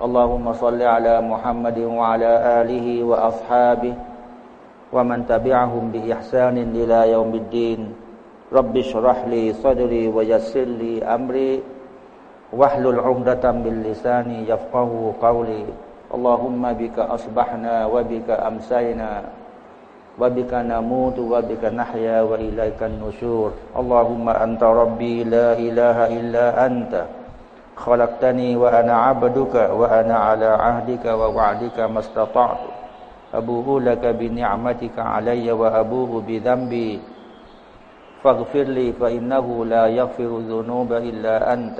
اللهم صل على محمد وعلى آله وأصحابه ومن تبعهم بإحسان إلى يوم الدين. رب اشرح لي صدري ويسر لي أمري. واحلل عقدة من لساني يفقه قولي. اللهم بك أصبحنا وبك أمسينا وبك نموت وبك نحيا وإليك النشور. اللهم أنت ربي لا إله إلا أنت. خلقتني وأنا عبدك وأنا على عهدك ووعدك ما استطعت أبوه لك بنعمتك علي وأبوه بذنبي فاغفر لي فإنه لا يغفر الذنوب إلا أنت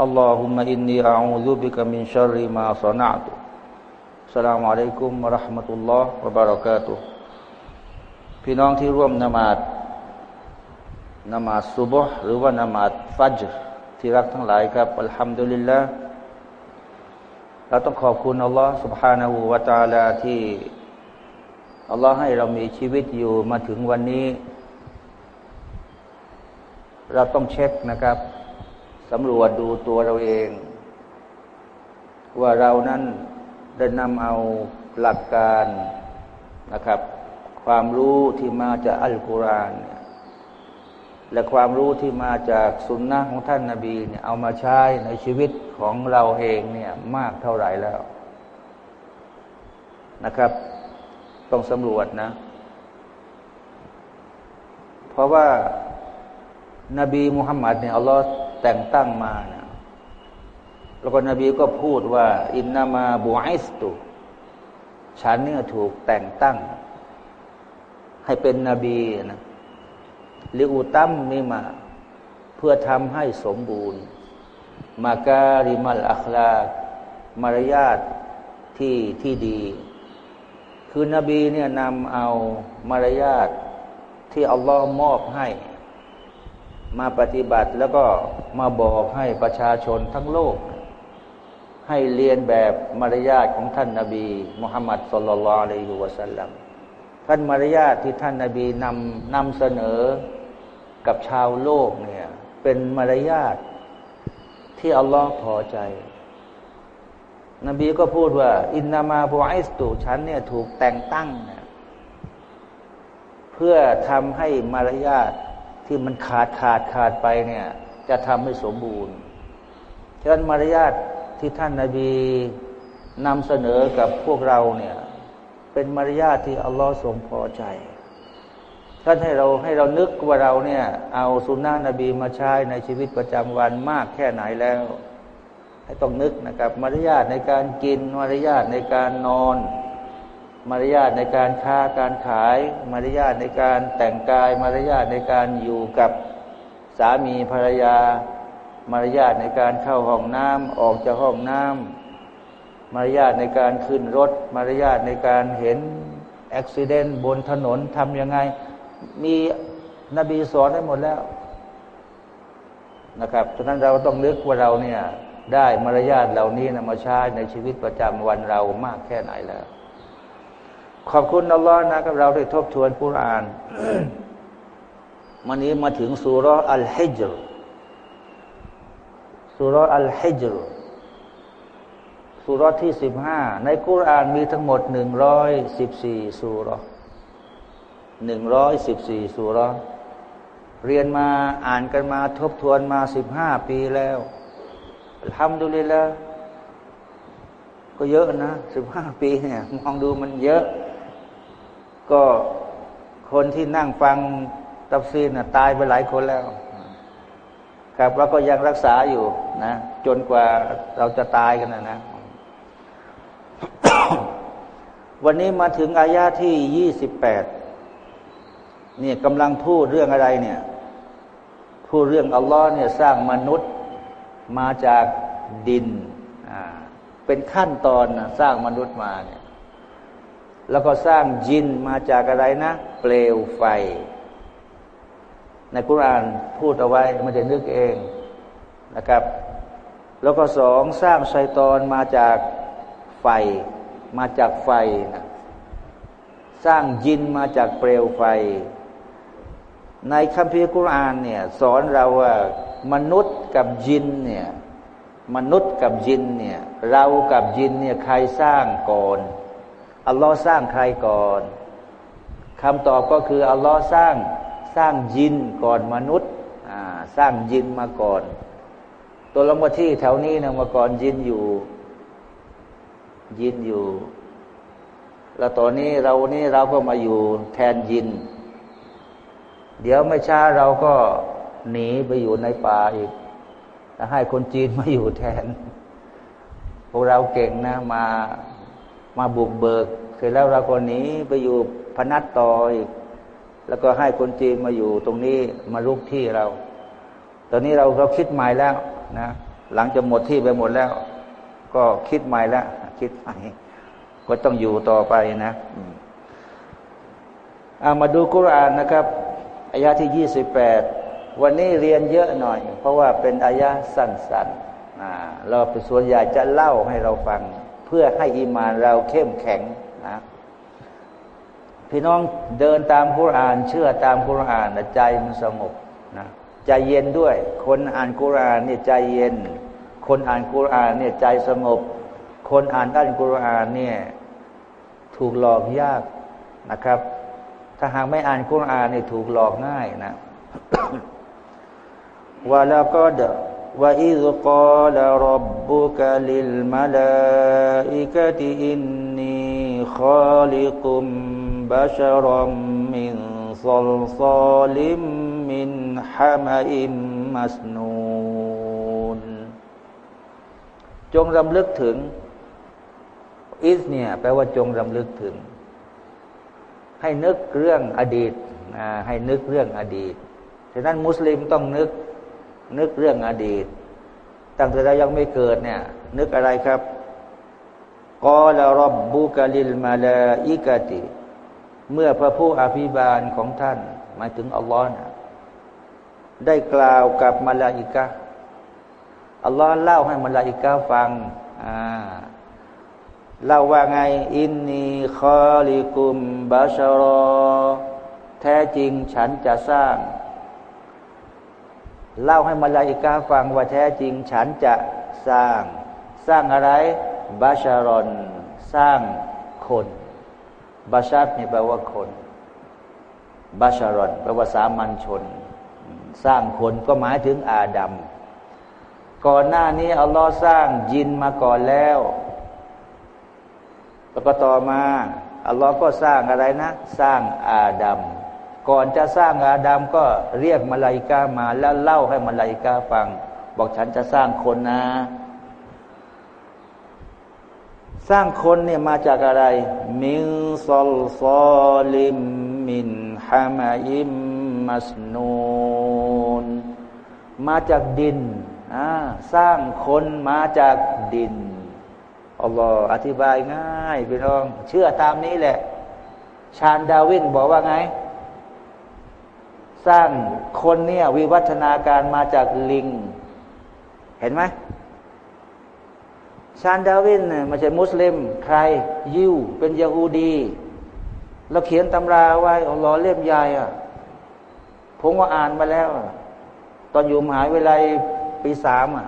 اللهم إني أعوذ بك من شر ما صنعت السلام عليكم ورحمة الله وبركاته พี่น้องที่ร่วมนมาดนมาดซุบฮ์หรือว่านมาดฟัจร ที่รักทั้งหลายครับอัลฮัมดุลิลละเราต้องขอบคุณอัลลอฮ์ سبحانه และ تعالى ที่อัลลอฮ์ให้เรามีชีวิตอยู่มาถึงวันนี้ เราต้องเช็คนะครับสำรวจดูตัวเราเอง ว่าเรานั้นได้นำเอาหลักการนะครับ ความรู้ที่มาจากอัลกุรอานเนี่ย และความรู้ที่มาจากสุนนะของท่านนาบีเนี่ยเอามาใช้ในชีวิตของเราเองเนี่ยมากเท่าไหร่แล้วนะครับ ต้องสำรวจนะ เพราะว่านาบีมุฮัมมัดเนี่ยอัลลอฮ์แต่งตั้งมานะแล้วก็นบีก็พูดว่า อินนามาบูอิสตุฉันเนี่ยถูกแต่งตั้ง ให้เป็นนบีนะ ลิอูตัมมีมา เพื่อทำให้สมบูรณ์ มาการิมัลอัคลามารยาทที่ที่ดี คือนบีเนี่ยนำเอามารยาทที่อัลลอฮ์มอบให้ มาปฏิบัติแล้วก็มาบอกให้ประชาชนทั้งโลก ให้เรียนแบบมารยาทของท่านนาบีมุฮัมมัดสุลลัลอะลัยฮิวะสัลลัม ท่านมารยาทที่ท่านนาบีนำนำเสนอกับชาวโลกเนี่ย เป็นมารยาทที่อัลลอฮ์พอใจ นบีก็พูดว่า อินนามาบูไอสตูฉันเนี่ยถูกแต่งตั้งเนี่ยเพื่อทำให้มารยาทที่มันขาดขาดขาดไปเนี่ย จะทำให้สมบูรณ์ฉะนั้นมารยาทที่ท่านนาบีนำเสนอกับพวกเราเนี่ย เป็นมารยาทที่อัลลอฮ์ทรงพอใจท่านให้เราให้เรานึกว่าเราเนี่ยเอาสุนนะนบีมาใช้ในชีวิตประจำวันมากแค่ไหนแล้ว ให้ต้องนึกนะครับ มารยาทในการกินมารยาทในการนอน มารยาทในการค้าการขาย มารยาทในการแต่งกาย มารยาทในการอยู่กับสามีภรรยา มารยาทในการเข้าห้องน้ำออกจากห้องน้ำ มารยาทในการขึ้นรถ มารยาทในการเห็นอุบิเหตุบนถนนทำยังไง มีนบีสอนได้หมดแล้วนะครับฉะนั้นเราต้องนึกว่าเราเนี่ย ได้มารยาทเหล่านี้นะมาใช้ในชีวิตประจำวันเรามากแค่ไหนแล้ว ขอบคุณอัลลอฮ์นะครับเราได้ทบทวนกุรานวันนี้มาถึงสุรอัลฮิจรสุรอัลฮิจร สุรที่สิบห้าในกุรานมีทั้งหมดหนึ่งร้อยสิบสี่สุรหนึ่งร้อยสิบสี่สุรเรียนมาอ่านกันมาทบทวนมาสิบห้าปีแล้วทำดูเลยล้วก็เยอะนะสิบห้าปีเนี่ย มองดูมันเยอะ ก็คนที่นั่งฟังตับซีนนะตายไปหลายคนแล้วครับแล้วก็ยังรักษาอยู่นะ จนกว่าเราจะตายกันนะนะ วันนี้มาถึงอายาที่ยี่สิบแปดเนี่ยกำลังพูดเรื่องอะไรเนี่ย พูดเรื่องอัลลอฮ์เนี่ยสร้างมนุษย์มาจากดิน เป็นขั้นตอนนะสร้างมนุษย์มาเนี่ย แล้วก็สร้างยินมาจากอะไรนะ เปลวไฟ ในกุรานพูดเอาไว้ไม่ได้นึกเองนะครับ แล้วก็สองสร้างไซตอนมาจากไฟ มาจากไฟนะสร้างยินมาจากเปลวไฟ ในคัมภีร์กุรานเนี่ยสอนเราว่ามนุษย์กับยินเนี่ยมนุษย์กับยินเนี่ยเรากับยินเนี่ยใครสร้างก่อนอัลลอฮ์สร้างใครก่อนคำตอบก็คืออัลลอฮ์สร้างสร้างยินก่อนมนุษย์สร้างยินมาก่อน ตัวลงมาที่แถวนี้นะมาก่อนยินอยู่ ยินอยู่ แล้วตอนนี้เรานี่เราก็มาอยู่แทนยิน เดี๋ยวไม่ช้าเราก็หนีไปอยู่ในป่าอีกให้คนจีนมาอยู่แทน พวกเราเก่งนะ มามาบุกเบิก เสร็จแล้วเราคนนี้ไปอยู่พนัดต่ออีก แล้วก็ให้คนจีนมาอยู่ตรงนี้มาลุกที่เรา ตอนนี้เราเราคิดใหม่แล้วนะ หลังจะหมดที่ไปหมดแล้ว ก็คิดใหม่แล้วคิดใหม่ก็ต้องอยู่ต่อไปนะอามาดูกุรานนะครับอายาที่ยี่สิบแปดวันนี้เรียนเยอะหน่อย เพราะว่าเป็นอายะสั้นๆเราเป็นส่วนใหญ่จะเล่าให้เราฟัง เพื่อให้อีมานเราเข้มแข็งนะพี่น้องเดินตามคุรานเชื่อตามคุรานใจมันสงบนะใจเย็นด้วย คนอ่านคุรานเนี่ยใจเย็น คนอ่านคุรานเนี่ยใจสงบ คนอ่านด้านคุรานเนี่ยถูกหลอกยากนะครับ ถ้าหากไม่อ่านคุรานเนี่ยถูกหลอกง่ายนะวะลาก็ดวะอิซกาลรับบุกลิลมาลาอิกติอินนีขาลิกุมบาชรัมมินซัลซาลิมมินฮามอิมมัสนู จงรำลึกถึงอิสเนี่ยแปลว่าจงรำลึกถึง ให้นึกเรื่องอดีตให้นึกเรื่องอดีตฉะนั้นมุสลิมต้องนึกนึกเรื่องอดีต ตั้งแต่เรายังไม่เกิดเนี่ย นึกอะไรครับقال ربك للملائكة เมื่อพระผู้อภิบาลของท่าน หมายถึงอัลลอฮ์นะได้กล่าวกับมาลาอิกะ อัลลอฮ์เล่าให้มลาอิกะฟังอ่าเล่าว่าไง إني خالق بشرا แท้จริงฉันจะสร้าง เล่าให้มลาอิกะฟังว่าแท้จริงฉันจะสร้าง สร้างอะไรบาชารอนสร้างคนบาชัดนี่แปลว่าคนบาชารอนแปลว่าสามัญชน สร้างคนก็หมายถึงอาดัม ก่อนหน้านี้อัลลอฮ์สร้างยินมาก่อนแล้ว แล้วก็ต่อมาอัลลอฮ์ก็สร้างอะไรนะ สร้างอาดัมก่อนจะสร้างอาดัมก็เรียกมาลายกามา แล้วเล่าให้มาลายกาฟัง บอกฉันจะสร้างคนนะ สร้างคนเนี่ยมาจากอะไร มินซอลซอลิมมินฮามาอิมมัสนูนมาจากดิน สร้างคนมาจากดินอัลลอฮ์อธิบายง่ายพี่น้อง เชื่อตามนี้แหละ ชาญดาวินบอกว่าไง สร้างคนเนี่ยวิวัฒนาการมาจากลิง เห็นไหมชานดาวินเนี่ยไม่ใช่มุสลิม ใคร ยิวเป็นยาฮูดีเราเขียนตำราไว้อัลลอฮ์เล่มใหญ่อะผมว่าอ่านมาแล้ว ตอนอยู่มหาวิทยาลัย ปีสามอะ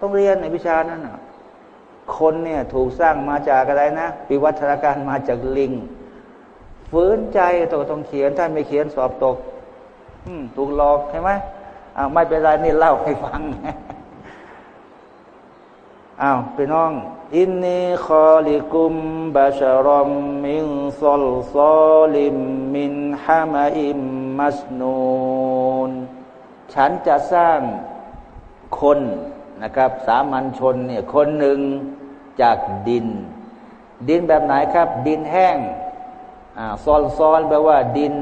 ต้องเรียนในวิชานั้นอะ คนเนี่ยถูกสร้างมาจากอะไรนะวิวัฒนาการมาจากลิงฝืนใจตัวต้องเขียนถ้าไม่เขียนสอบตกถูกหลอกใช่ไหมอ้าวไม่เป็นไรนี่เล่าให้ฟังอ้าวพี่น้อง อินนีคอลิกุมบาชารอมมินซอลซอลิมมินฮามาอิมมัสนูน ฉันจะสร้าง คนนะครับ สามัญชนเนี่ยคนหนึ่งจากดิน ดินแบบไหนครับ ดินแห้งอ่าซอลซอลแปลว่าดิน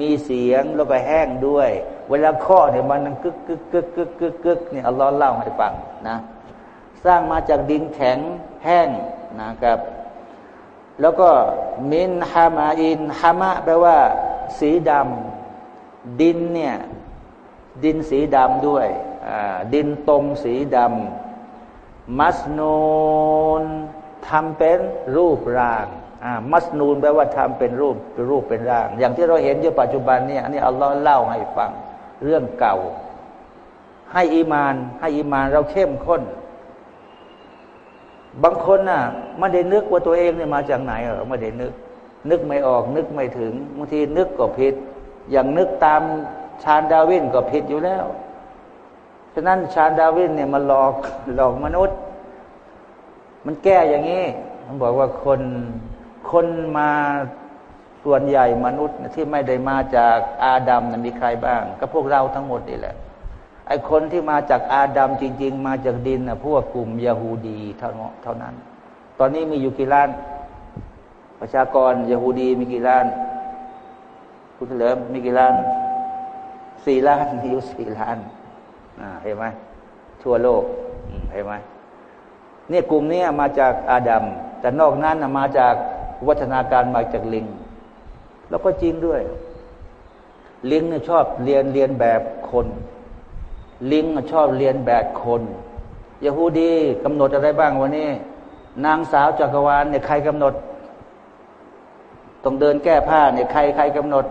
มีเสียงแล้วก็แห้งด้วย เวลาข้อเนี่ยมันกึกกึกกึกกึกกึกกึกเนี่ยอัลลอฮ์เล่าให้ฟังนะสร้างมาจากดินแข็งแห้งนะครับ แล้วก็มินฮามาอินฮามะแปลว่า สีดำดินเนี่ย ดินสีดำด้วย ดินตมสีดำมัสนูนทำเป็นรูปร่างมัสนูนแปลว่าทำเป็นรูปเป็นรูปเป็นร่าง อย่างที่เราเห็นอยู่ปัจจุบันเนี่ยอันนี้อัลลอฮ์เล่าให้ฟังเรื่องเก่า ให้อีมาน ให้อีมานเราเข้มข้น บางคนน่ะไม่ได้นึกว่าตัวเองเนี่ยมาจากไหนเออไม่ได้นึก นึกไม่ออก นึกไม่ถึงบางทีนึกก็ผิด อย่างนึกตาม ชาญดาวินก็ผิดอยู่แล้ว ฉะนั้นชาญดาวินเนี่ยมาหลอกหลอกมนุษย์ มันแก้อย่างนี้มันบอกว่าคนคนมาส่วนใหญ่มนุษย์ที่ไม่ได้มาจากอาดัมนะมีใครบ้าง ก็พวกเราทั้งหมดนี่แหละ ไอ้คนที่มาจากอาดัมจริง ๆ มาจากดินนะพวกกลุ่มยาฮูดีเท่าเท่านั้น ตอนนี้มีอยู่กี่ล้าน ประชากรยาฮูดีมีกี่ล้าน คุณเฉลิมมีกี่ล้าน สี่ล้านมีอยู่สี่ล้านเห็นไหมทั่วโลกเห็นไหมเนี่ยกลุ่มนี้มาจากอาดัมแต่นอกนั้นมาจากวัฒนาการมาจากลิง แล้วก็จริงด้วย ลิงเนี่ยชอบเรียนเรียนแบบคน ลิงชอบเรียนแบบคนยาฮูดีกำหนดอะไรบ้างวันนี้ นางสาวจักรวาลเนี่ยใครกำหนดต้องเดินแก้ผ้าเนี่ยใครใครกำหนด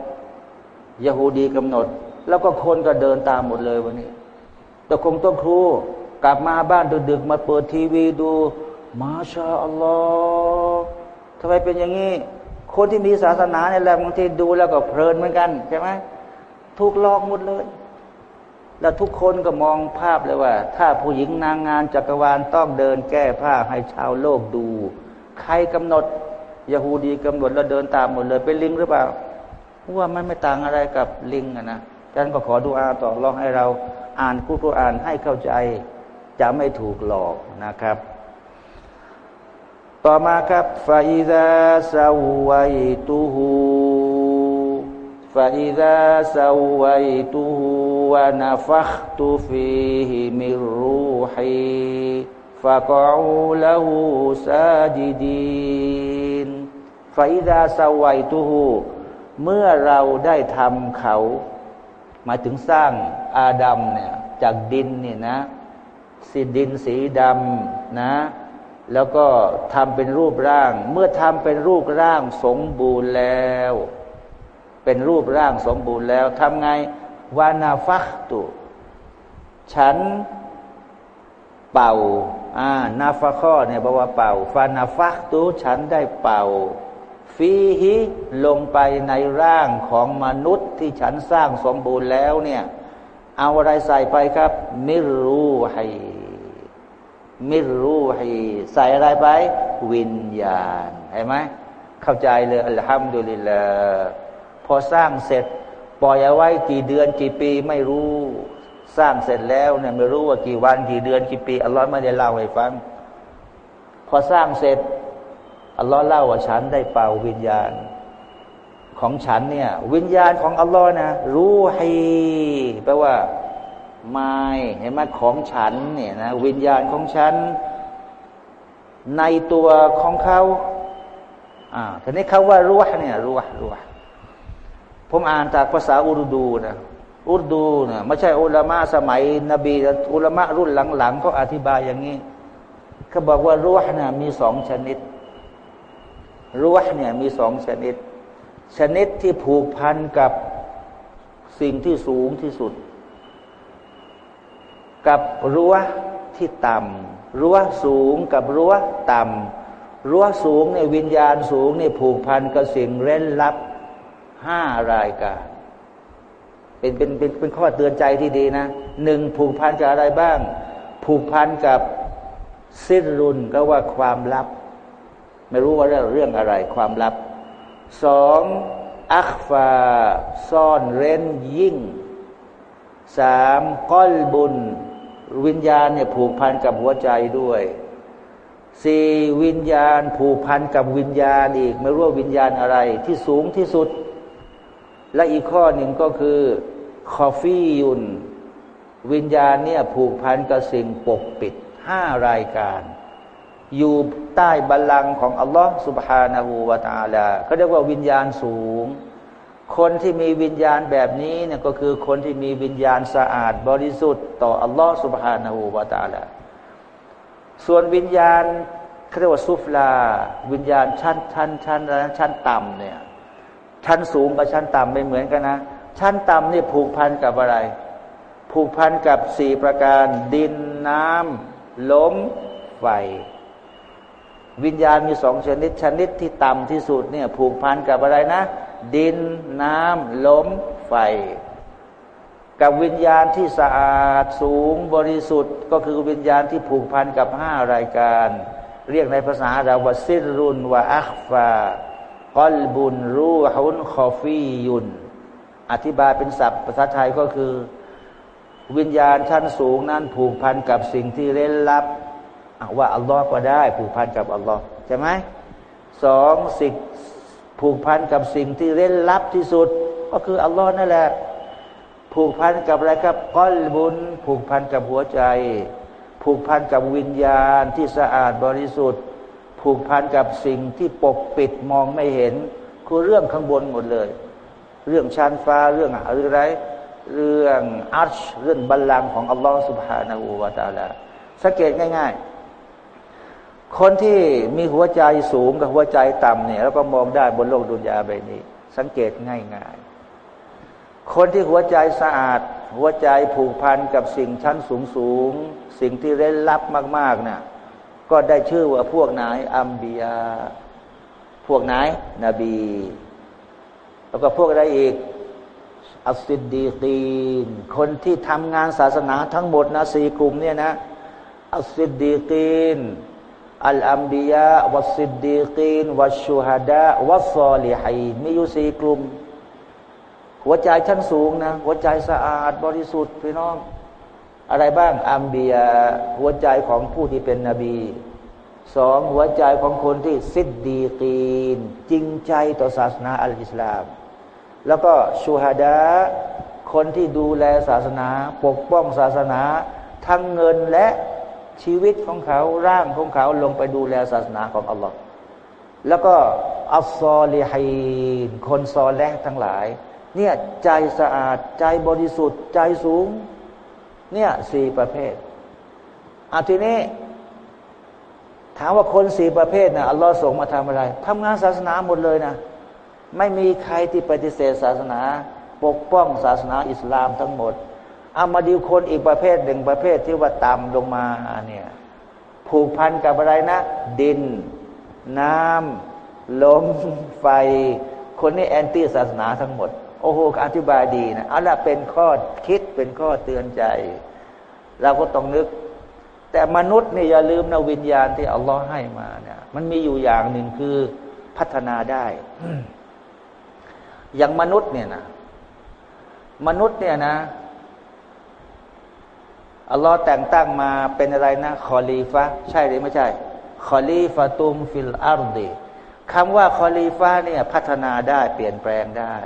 ยาฮูดีกำหนด แล้วก็คนก็เดินตามหมดเลยวันนี้แต่คงต้องครูกลับมาบ้านดึกๆมาเปิดทีวีดู มาชาอัลลอฮ์ทำไมเป็นอย่างนี้คนที่มีศาสนาเนี่ยแหละบางทีดูแล้วก็เพลินเหมือนกันใช่ไหมถูกหลอกหมดเลย แล้วทุกคนก็มองภาพเลยว่า ถ้าผู้หญิงนางงานจักรวาลต้องเดินแก้ผ้าให้ชาวโลกดู ใครกำหนดยาฮูดีกำหนดแล้วเดินตามหมดเลยเป็นลิงหรือเปล่าว่ามันไม่ต่างอะไรกับลิงอะนะ ฉันก็ขอดูอาต่อรองให้เราอ่านกุรอานให้เข้าใจจะไม่ถูกหลอกนะครับ ต่อมาครับฟาอิดาซาวัยตูฮูฟาอิดาซาวัยตูฮูวานาฟักตูฟีฮิมิรูฮีฟะกอูละหูซาจิดีนฟาอิดาซาวัยตูฮูเมื่อเราได้ทำเขา หมายถึงสร้างอาดัมเนี่ยจากดินเนี่ยนะสีดินสีดำนะ แล้วก็ทำเป็นรูปร่าง เมื่อทำเป็นรูปร่างสมบูรณ์แล้ว เป็นรูปร่างสมบูรณ์แล้วทำไงวานาฟักตุฉันเป่าอ่านาฟะข้อเนี่ยบอกว่าเป่าฟานาฟักตุฉันได้เป่า ฟีฮิลงไปในร่างของมนุษย์ที่ฉันสร้างสมบูรณ์แล้วเนี่ย เอาอะไรใส่ไปครับ มิรูให้มิรูฮีใส่อะไรไป วิญญาณเห็นไหมเข้าใจเลยอัลฮัมดุลิลละพอสร้างเสร็จ ปล่อยเอาไว้กี่เดือนกี่ปีไม่รู้ สร้างเสร็จแล้วเนี่ยไม่รู้ว่ากี่วันกี่เดือนกี่ปีอัลลอฮ์ไม่ได้เล่าให้ฟัง พอสร้างเสร็จ อัลลอฮ์เล่าว่าฉันได้เป่าวิญญาณ ของฉันเนี่ย วิญญาณของอัลลอฮ์นะ รู้ให้แปลว่าไม่เห็นไหมของฉันเนี่ยนะวิญญาณของฉัน ในตัวของเขาอ่าทีนี้เขาว่ารู้เนี่ยรู้รู้ผมอ่านจากภาษาอุรดูนะอุรดูนี่ยไม่ใช่อุลามะสมัย นบีอุลามะรุ่นหลังๆเขาอธิบายอย่างนี้เขาบอกว่ารู้นี่ยมีสองชนิด รู้วเนี่ยมีสองชนิด ชนิดที่ผูกพันกับสิ่งที่สูงที่สุด กับรั้วที่ต่ำรั้วสูงกับรั้วต่ำรั้วสูงในวิญญาณสูงในผูกพันกับสิ่งเร้นลับห้ารายการเป็นเป็นเป็นเป็นข้อเตือนใจที่ดีนะหนึ่งผูกพันกับอะไรบ้าง ผูกพันกับสิ้นรุนก็ว่าความลับ ไม่รู้ว่าเรื่องเรื่องอะไรความลับสองอัคฟาซ่อนเร้นยิ่งสามก้อลบุญ วิญญาณเนี่ยผูกพันกับหัวใจด้วยสี่วิญญาณ ผูกพันกับวิญญาณอีก ไม่รู้ว่าวิญญาณอะไร ที่สูงที่สุด และอีกข้อหนึ่งก็คือคอฟี่ยุน วิญญาณเนี่ยผูกพันกับสิ่งปกปิดห้ารายการ อยู่ใต้บัลลังก์ของอัลลอฮ์สุบฮานาหูวาตาลาเขาเรียกว่าวิญญาณสูง คนที่มีวิญญาณแบบนี้เนี่ยก็คือคนที่มีวิญญาณสะอาดบริสุทธิ์ต่ออัลลอฮ์สุบฮานาหูวาตาลาส่วนวิญญาณเขาเรียกว่าซุฟลา วิญญาณชั้นชั้นชั้นชั้นต่ำเนี่ยชั้นสูงกับชั้นต่ำไม่เหมือนกันนะ ชั้นต่ำนี่ผูกพันกับอะไร ผูกพันกับสี่ประการดินน้ำลมไฟ วิญญาณมีสองชนิด ชนิดที่ต่ำที่สุดเนี่ยผูกพันกับอะไรนะ ดินน้ำลมไฟ กับวิญญาณที่สะอาดสูงบริสุทธิ์ ก็คือวิญญาณที่ผูกพันกับห้ารายการ เรียกในภาษาเราว่าซิรุนวะอัคฟากอลบุนรูฮุนคอฟียุน อธิบายเป็นศัพท์ภาษาไทยก็คือ วิญญาณชั้นสูงนั้นผูกพันกับสิ่งที่เร้นลับ ว่าอัลลอฮ์ก็ได้ ผูกพันกับอัลลอฮ์ใช่ไหมสองสิ่งผูกพันกับสิ่งที่เร้นลับที่สุด ก็คืออัลลอฮ์นั่นแหละผูกพันกับอะไรครับก้อนบุญ ผูกพันกับหัวใจ ผูกพันกับวิญญาณที่สะอาดบริสุทธิ์ ผูกพันกับสิ่งที่ปกปิดมองไม่เห็น คือเรื่องข้างบนหมดเลย เรื่องชั้นฟ้าเรื่องอะไร เรื่องอัชเรื่องบัลลังก์ของอัลลอฮ์สุบฮานาอูวาตาลาสังเกตง่าย ๆ คนที่มีหัวใจสูงกับหัวใจต่ำเนี่ยแล้วก็มองได้บนโลกดุนยาใบนี้ สังเกตง่ายๆ คนที่หัวใจสะอาด หัวใจผูกพันกับสิ่งชั้นสูงสูงสิ่งที่เร้นลับมากๆนะ่ะก็ได้ชื่อว่าพวกนายอัมบียา พวกนายนบี แล้วก็พวกอะไรอีกอัสซิดดีกีน คนที่ทำงานศาสนาทั้งหมดนะสี่กลุ่มเนี่ยนะอัสซิดดีกีน อัลอัมบียะวัสิดดีกีนวัชูฮัดะวัซอลิฮีมีอยู่สี่กลุ่ม หัวใจชั้นสูงนะ หัวใจสะอาดบริสุทธิ์พี่น้อง อะไรบ้างอัมบียะหัวใจของผู้ที่เป็นนบีสองหัวใจของคนที่ซิดดีกีน จริงใจต่อศาสนาอัลอิสลาม แล้วก็ชูฮัดะคนที่ดูแลศาสนา ปกป้องศาสนา ทั้งเงินและ ชีวิตของเขาร่างของเขาลงไปดูแลศาสนาของอัลลอฮ์แล้วก็อัลซอลีฮีนคนซอแลทั้งหลาย เนี่ยใจสะอาดใจบริสุทธิ์ ใจสูง เนี่ยสี่ประเภทอาทีนี้ ถามว่าคนสี่ประเภทนะอัลลอฮ์ส่งมาทำอะไรทำงานศาสนาหมดเลยนะ ไม่มีใครที่ปฏิเสธศาสนา ปกป้องศาสนาอิสลามทั้งหมด เอามาดูคนอีกประเภทหนึ่งประเภทที่ว่าต่ำลงมาเนี่ยผูกพันกับอะไรนะ ดิน น้ำลมไฟ คนนี้แอนตี้ศาสนาทั้งหมด โอ้โหอธิบายดีนะเอาละเป็นข้อคิดเป็นข้อเตือนใจ เราก็ต้องนึก แต่มนุษย์นี่อย่าลืมนะวิญญาณที่อัลลอฮ์ให้มาเนี่ยมันมีอยู่อย่างหนึ่งคือพัฒนาได้ อย่างมนุษย์เนี่ยนะมนุษย์เนี่ยนะ อัลลอฮ์แต่งตั้งมาเป็นอะไรนะคอลีฟะใช่หรือไม่ใช่خليفة في الأرض คำว่าคอลีฟะเนี่ยพัฒนาได้เปลี่ยนแปลงได้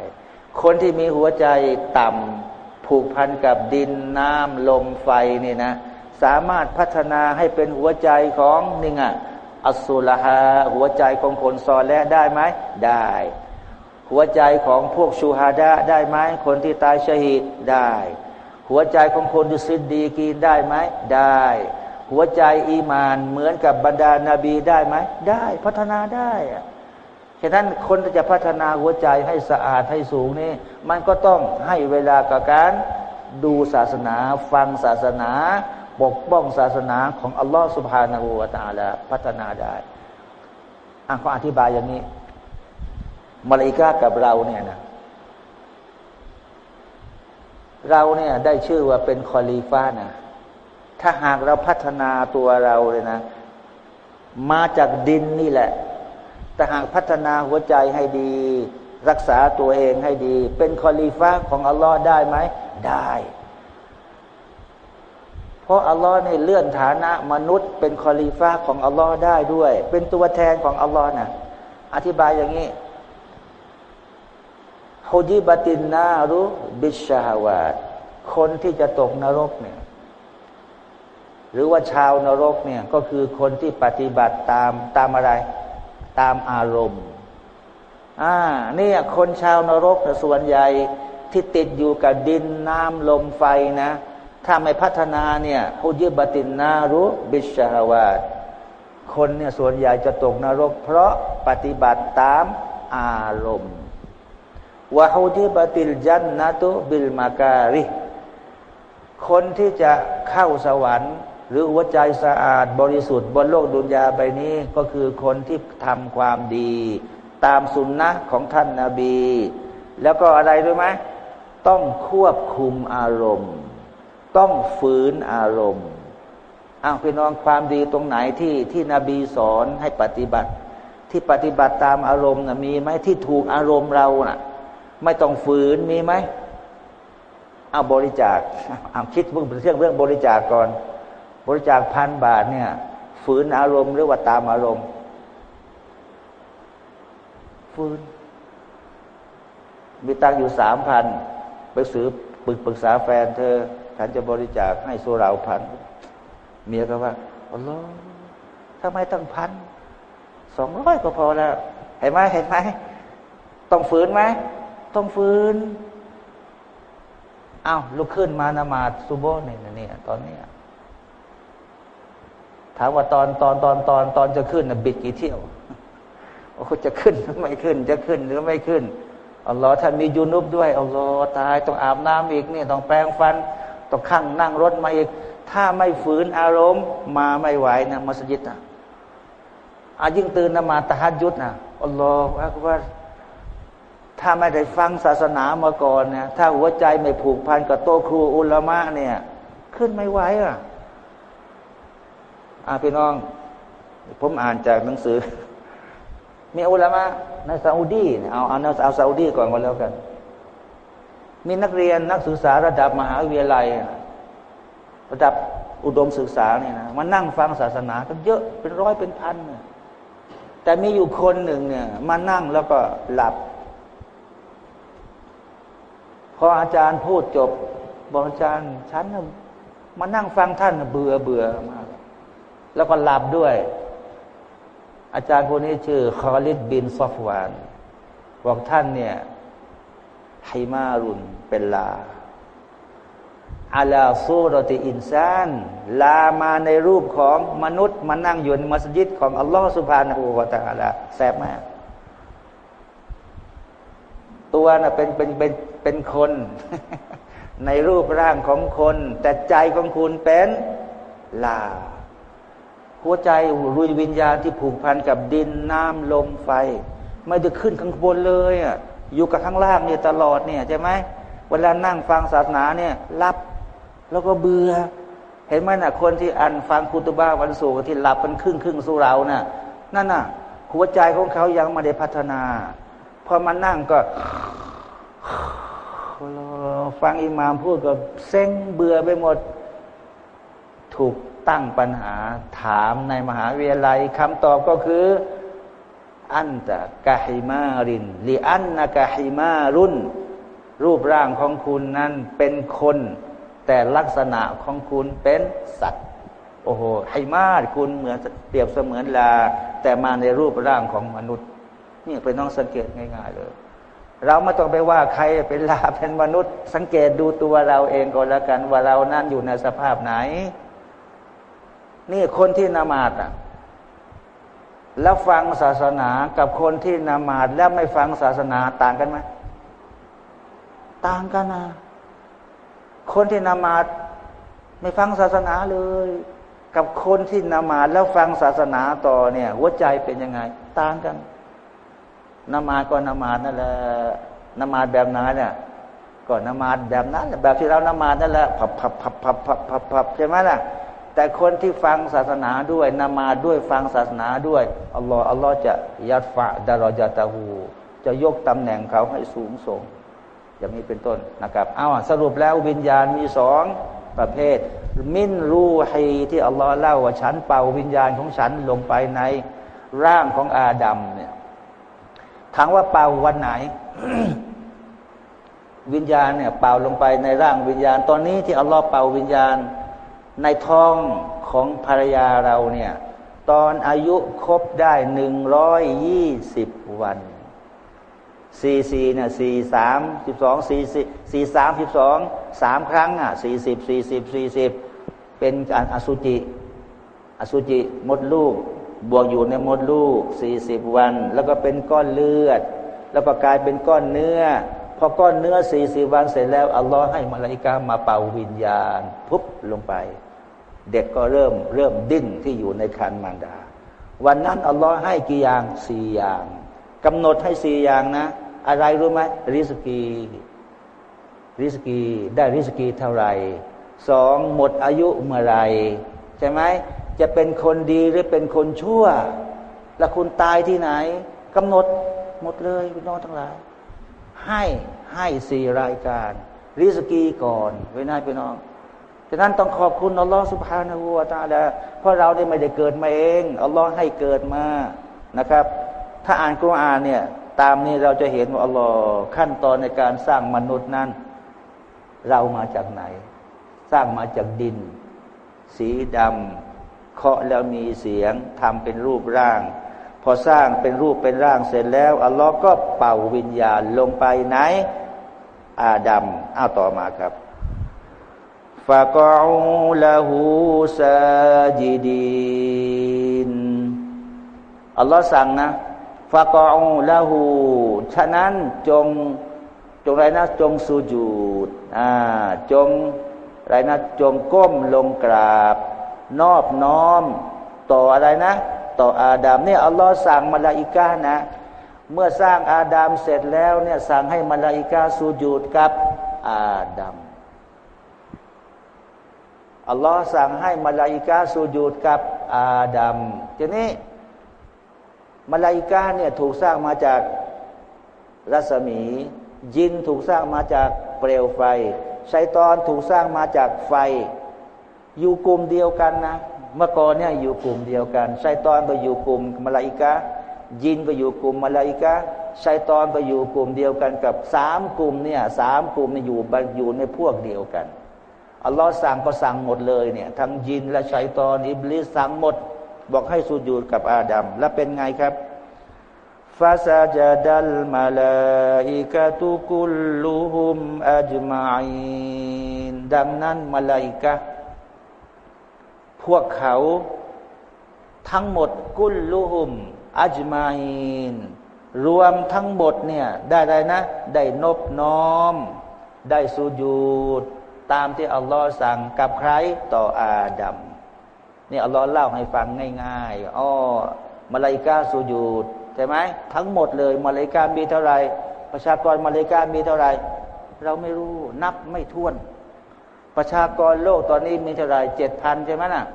คนที่มีหัวใจต่ำผูกพันกับดินน้ำลมไฟนี่นะ สามารถพัฒนาให้เป็นหัวใจของนี่ไง الصلحاء หัวใจของคนซอและห์ได้ไหมได้ หัวใจของพวกشهداء ได้ไหมคนที่ตายชะฮีดได้ หัวใจของคนดุสิดดีกีนได้ไหมได้ หัวใจอีมานเหมือนกับบรรดานาบีได้ไหมได้พัฒนาได้ฉะนั้นคนจะพัฒนาหัวใจให้สะอาดให้สูงนี่มันก็ต้องให้เวลากับการดูศาสนา ฟังศาสนาปกป้องศาสนาของอัลลอฮฺสุบฮานาหูวาตาลาพัฒนาได้อะเขาอธิบายอย่างนี้มลาอิกะกับเราเนี่ยนะ เราเนี่ยได้ชื่อว่าเป็นคอลีฟ้านะถ้าหากเราพัฒนาตัวเราเลยนะ มาจากดินนี่แหละ แต่หากพัฒนาหัวใจให้ดี รักษาตัวเองให้ดี เป็นคอลีฟ้าของอัลลอฮ์ได้ไหม ได้ เพราะอัลลอฮ์เนี่ยเลื่อนฐานะมนุษย์ เป็นคอลีฟ้าของอัลลอฮ์ได้ด้วย เป็นตัวแทนของอัลลอฮ์นะอธิบายอย่างนี้ ฮุจิบตินนารุบิชฮาวาดคนที่จะตกนรกเนี่ยหรือว่าชาวนรกเนี่ยก็คือคนที่ปฏิบัติตามตามอะไร ตามอารมณ์อ่าเนี่ยคนชาวนรกส่วนใหญ่ที่ติดอยู่กับดินน้ำลมไฟนะ ถ้าไม่พัฒนาเนี่ยฮุยิบตินนารุบิชฮาวาดคนเนี่ยส่วนใหญ่จะตกนรก เพราะปฏิบัติตามอารมณ์ วะฮุยิบติลจันนะตุบิลมาการิคนที่จะเข้าสวรรค์ หรือหัวใจสะอาดบริสุทธิ์บนโลกดุนยาใบนี้ก็คือคนที่ทำความดี ตามสุนนะของท่านนาบี แล้วก็อะไรรู้ไหมต้องควบคุมอารมณ์ ต้องฝืนอารมณ์อ้าวพี่น้องความดีตรงไหนที่ที่นบีสอนให้ปฏิบัติ ที่ปฏิบัติตามอารมณ์นะมีไหมที่ถูกอารมณ์เรานะ่ะ ไม่ต้องฝืนมีไหมเอาบริจาคเอาคิดเรื่องเรื่องเรื่องบริจาคก่อน บริจาคพันบาทเนี่ย ฝืนอารมณ์หรือว่าตามอารมณ์ ฝืน มีตังอยู่สามพันไปซื้อปรึกปรึกษาแฟนเธอ ฉันจะบริจาคให้สุราพันเมียก็ว่าอัลลอทำไมตั้งพันสองร้อยก็พอแล้ว เห็นไหมเห็นไหมต้องฝืนไหม ต้องฝืนอ้าวลุกขึ้นมานมาดซูโบเนี่ยเนี่ยตอนนี้ถามว่าตอนตอนตอนตอนตอนจะขึ้นนะบิดกี่เที่ยวโอ้จะขึ้นหรือไม่ขึ้น จะขึ้นหรือไม่ขึ้นอัลลอฮ์ท่านมียูนุบด้วยอัลลอฮ์ตายต้องอาบน้ำอีกนี่ต้องแปรงฟันต้องขั่งนั่งรถมาอีก ถ้าไม่ฝืนอารมณ์ มาไม่ไหวนะมัสยิดนะอายิ่งตื่นนมาตะฮัดยุดนะอัลลอฮ์ว่า ถ้าไม่ได้ฟังศาสนามาก่อนเนี่ยถ้าหัวใจไม่ผูกพันกับโตครูอุลามะเนี่ย ขึ้นไม่ไหวอะอาพี่น้อง ผมอ่านจากหนังสือ มีอุลามะในซาอุดีเอาเอาเอาซาอุดีก่อนก็แล้วกัน มีนักเรียนนักศึกษาระดับมหาวิทยาลัย ระดับอุดมศึกษาเนี่ยนะมานั่งฟังศาสนากันเยอะเป็นร้อยเป็นพันแต่มีอยู่คนหนึ่งเนี่ย มานั่งแล้วก็หลับ พออาจารย์พูดจบบอกอาจารย์ฉันมานั่งฟังท่านเบื่อเบื่อมาก แล้วก็หลับด้วย อาจารย์คนนี้ชื่อคอลิดบินซอฟวานบอกท่านเนี่ยไฮมารุนเป็นลาอาลาซูรติอินซาน ลามาในรูปของมนุษย์มานั่งอยู่ในมัสยิดของอัลลอฮฺสุบฮานาอูวาตาลาแซบมาก ตัวน่ะเป็นเป็นเป็น เป็นคน ในรูปร่างของคน แต่ใจของคุณเป็นลา หัวใจรุยวิญญาณที่ผูกพันกับดินน้ำลมไฟ ไม่ได้ขึ้นข้างบนเลยอะอยู่กับข้างล่างเนี่ยตลอดเนี่ยใช่ไหมเวลานั่งฟังศาสนาเนี่ยรับแล้วก็เบื่อเห็นไหมน่ะ คนที่อันฟังคุตบ้าวันสูงที่หลับเป็นครึ่งครึ่งสู่เราน่ะนั่นน่ะ หัวใจของเขายังไม่ได้พัฒนา พอมานั่งก็ ฟังอิหมามพูดก็เซ็งเบื่อไปหมด ถูกตั้งปัญหาถามในมหาวิทยาลัยคำตอบก็คือ อันตะกะฮิมารินลีอันนะกะฮิมารุนรูปร่างของคุณนั้นเป็นคน แต่ลักษณะของคุณเป็นสัตว์ โอ้โหไฮมาดคุณเหมือนเปรียบเสมือนลา แต่มาในรูปร่างของมนุษย์ นี่เป็นน้องสังเกตง่าย ๆ เลย เราไม่ต้องไปว่าใครเป็นลาเป็นมนุษย์ สังเกตดูตัวเราเองก็แล้วกัน ว่าเรานั่นอยู่ในสภาพไหน นี่คนที่นามาดอะแล้วฟังศาสนากับคนที่นามาดแล้วไม่ฟังศาสนาต่างกันไหมต่างกันนะคนที่นามาดไม่ฟังศาสนาเลย กับคนที่นามาดแล้วฟังศาสนาต่อเนี่ยหัวใจเป็นยังไง ต่างกัน นมาก็นมาดนั่นแหละนมาดแบบนั้นเนี่ยก็นมาดแบบนั้นแบบที่เรานมาดนั่นแหละพับพับพับพับพับพับพับใช่ไหมล่ะแต่คนที่ฟังศาสนาด้วยนมาดด้วยฟังศาสนาด้วยอัลลอฮ์อัลลอฮ์จะยัดฝะดารอจาตาหูจะยกตำแหน่งเขาให้สูงส่ง อย่างนี้เป็นต้นนะครับเอาสรุปแล้ววิญญาณมีสองประเภท มินรูฮีที่อัลลอฮ์เล่าว่าฉันเป่าวิญญาณของฉันลงไปในร่างของอาดัมเนี่ย ถามว่าเป่าวันไหน วิญญาณเนี่ยเป่าลงไปในร่างวิญญาณ ตอนนี้ที่อัลลอฮ์เป่าวิญญาณ ในท้องของภรรยาเราเนี่ย ตอนอายุครบได้หนึ่งร้อยยี่สิบวันสี่สี่เนี่ยสี่สามสิบสองสี่สี่สี่สามสิบสองสามครั้งอะสี่สิบสี่สิบสี่สิบเป็นการอสุจิ อสุจิมดลูก บวกอยู่ในมดลูกสี่สิบวัน แล้วก็เป็นก้อนเลือด แล้วก็กลายเป็นก้อนเนื้อ พอก้อนเนื้อสี่สิบวันเสร็จแล้วอัลลอฮ์ให้มาลาอิกามาเป่าวิญญาณพุบลงไป เด็กก็เริ่มเริ่มดิ้นที่อยู่ในคันมารดา วันนั้นอัลลอฮ์ให้กี่อย่างสี่อย่างกำหนดให้สี่อย่างนะ อะไรรู้ไหมริสกีริสกีได้ริสกีเท่าไหร่สองหมดอายุเมื่อไรใช่ไหม จะเป็นคนดีหรือเป็นคนชั่ว แล้วคุณตายที่ไหนกำหนดหมดเลยพี่น้องทั้งหลาย ให้ให้สี่รายการ ริสกีก่อนไว้นายพี่น้องฉะนั้นต้องขอบคุณอัลลอฮฺสุบฮานาหูวาตาลาเพราะเราได้ไม่ได้เกิดมาเองอัลลอฮ์ให้เกิดมานะครับ ถ้าอ่านกุรอานเนี่ยตามนี้เราจะเห็นว่าอัลลอฮ์ขั้นตอนในการสร้างมนุษย์นั้น เรามาจากไหน สร้างมาจากดิน สีดำ เคาะแล้วมีเสียงทำเป็นรูปร่าง พอสร้างเป็นรูปเป็นร่างเสร็จแล้วอัลลอฮ์ก็เป่าวิญญาณลงไปไหน อาดัมเอาต่อมาครับฟะกอูละหูซาจิดีนอัลลอฮ์สั่งนะฟะกอละหูฉะนั้นจงจงไรนะจงสุญูดอ่าจงไรนะจงก้มลงกราบ นอบน้อม ต่ออะไรนะ ต่ออาดามเนี่ยอัลลอฮ์สั่งมาลาอิกานะ เมื่อสร้างอาดามเสร็จแล้วเนี่ยสั่งให้มาลาอิกาสุญูดกับอาดัมอัลลอฮ์สั่งให้มาลาอิกาสุญูดกับอาดัมทีนี้มาลาอิกาเนี่ยถูกสร้างมาจากรัศมี ยินถูกสร้างมาจากเปลวไฟชัยตอนถูกสร้างมาจากไฟ อยู่กลุ่มเดียวกันนะ เมื่อก่อนเนี่ยอยู่กลุ่มเดียวกันชัยตอนไปอยู่กลุ่มมาลาอิกายินไปอยู่กลุ่มมาลาอิกาชัยตอนไปอยู่กลุ่มเดียวกันกับสามกลุ่มเนี่ยสามกลุ่มเนี่ยอยู่อยู่ในพวกเดียวกันอัลลอฮ์สั่งก็สั่งหมดเลยเนี่ยทั้งยินและชัยตอนอิบลิสสั่งหมด บอกให้สุญูดกับอาดัมแล้วเป็นไงครับฟาซาจดัลมาลาอิกะตุกุลลุฮุมอัจมาอินดังนั้นมาลาอิกะ พวกเขาทั้งหมดกุลลุฮุม อัจมาอินรวมทั้งหมดเนี่ยได้ไดนะ ได้นบน้อม ได้สุญูดตามที่อัลลอฮ์สั่งกับใครต่ออาดัมนี่อัลลอฮ์เล่าให้ฟังง่ายๆอ๋อมาลายกาสุญูดใช่ไหมทั้งหมดเลยมาลายกามีเท่าไหร่ประชากรมาลายกามีเท่าไหร่เราไม่รู้นับไม่ถ้วน ประชากรโลกตอนนี้มีเท่าไหร่เจ็ดพันใช่ไหมน่ะ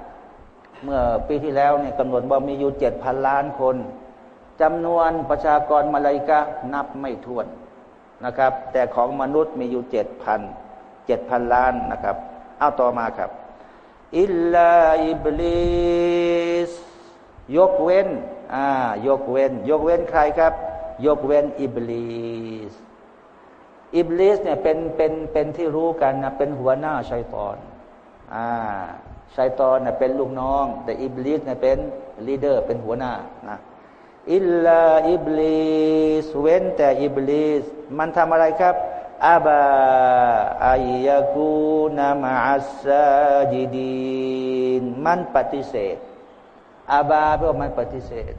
เมื่อปีที่แล้วเนี่ยกำหนดว่ามีอยู่เจ็ดพันล้านคนจำนวนประชากรมาลายกานับไม่ถ้วนนะครับ แต่ของมนุษย์มีอยู่เจ็ดพันเจ็ดพันล้านนะครับ เอาต่อมาครับ إلا إبليس ยกเว้นอ่ายกเว้น ยกเว้นใครครับ ยกเว้นอิบลิส อิบลิสเนี่ยเป็นเป็นเป็นที่รู้กันนะเป็นหัวหน้าชัยตอนอ่าชัยตอนเนี่ยเป็นลูกน้อง แต่อิบลิสเนี่ยเป็น leader เป็นหัวหน้านะ إلا إبليسสเว้นแต่อิบลิสมันทำอะไรครับอาบาอายากูนามาอัสซาจิดีนมันปฏิเสธอาบาเพราะมันปฏิเสธ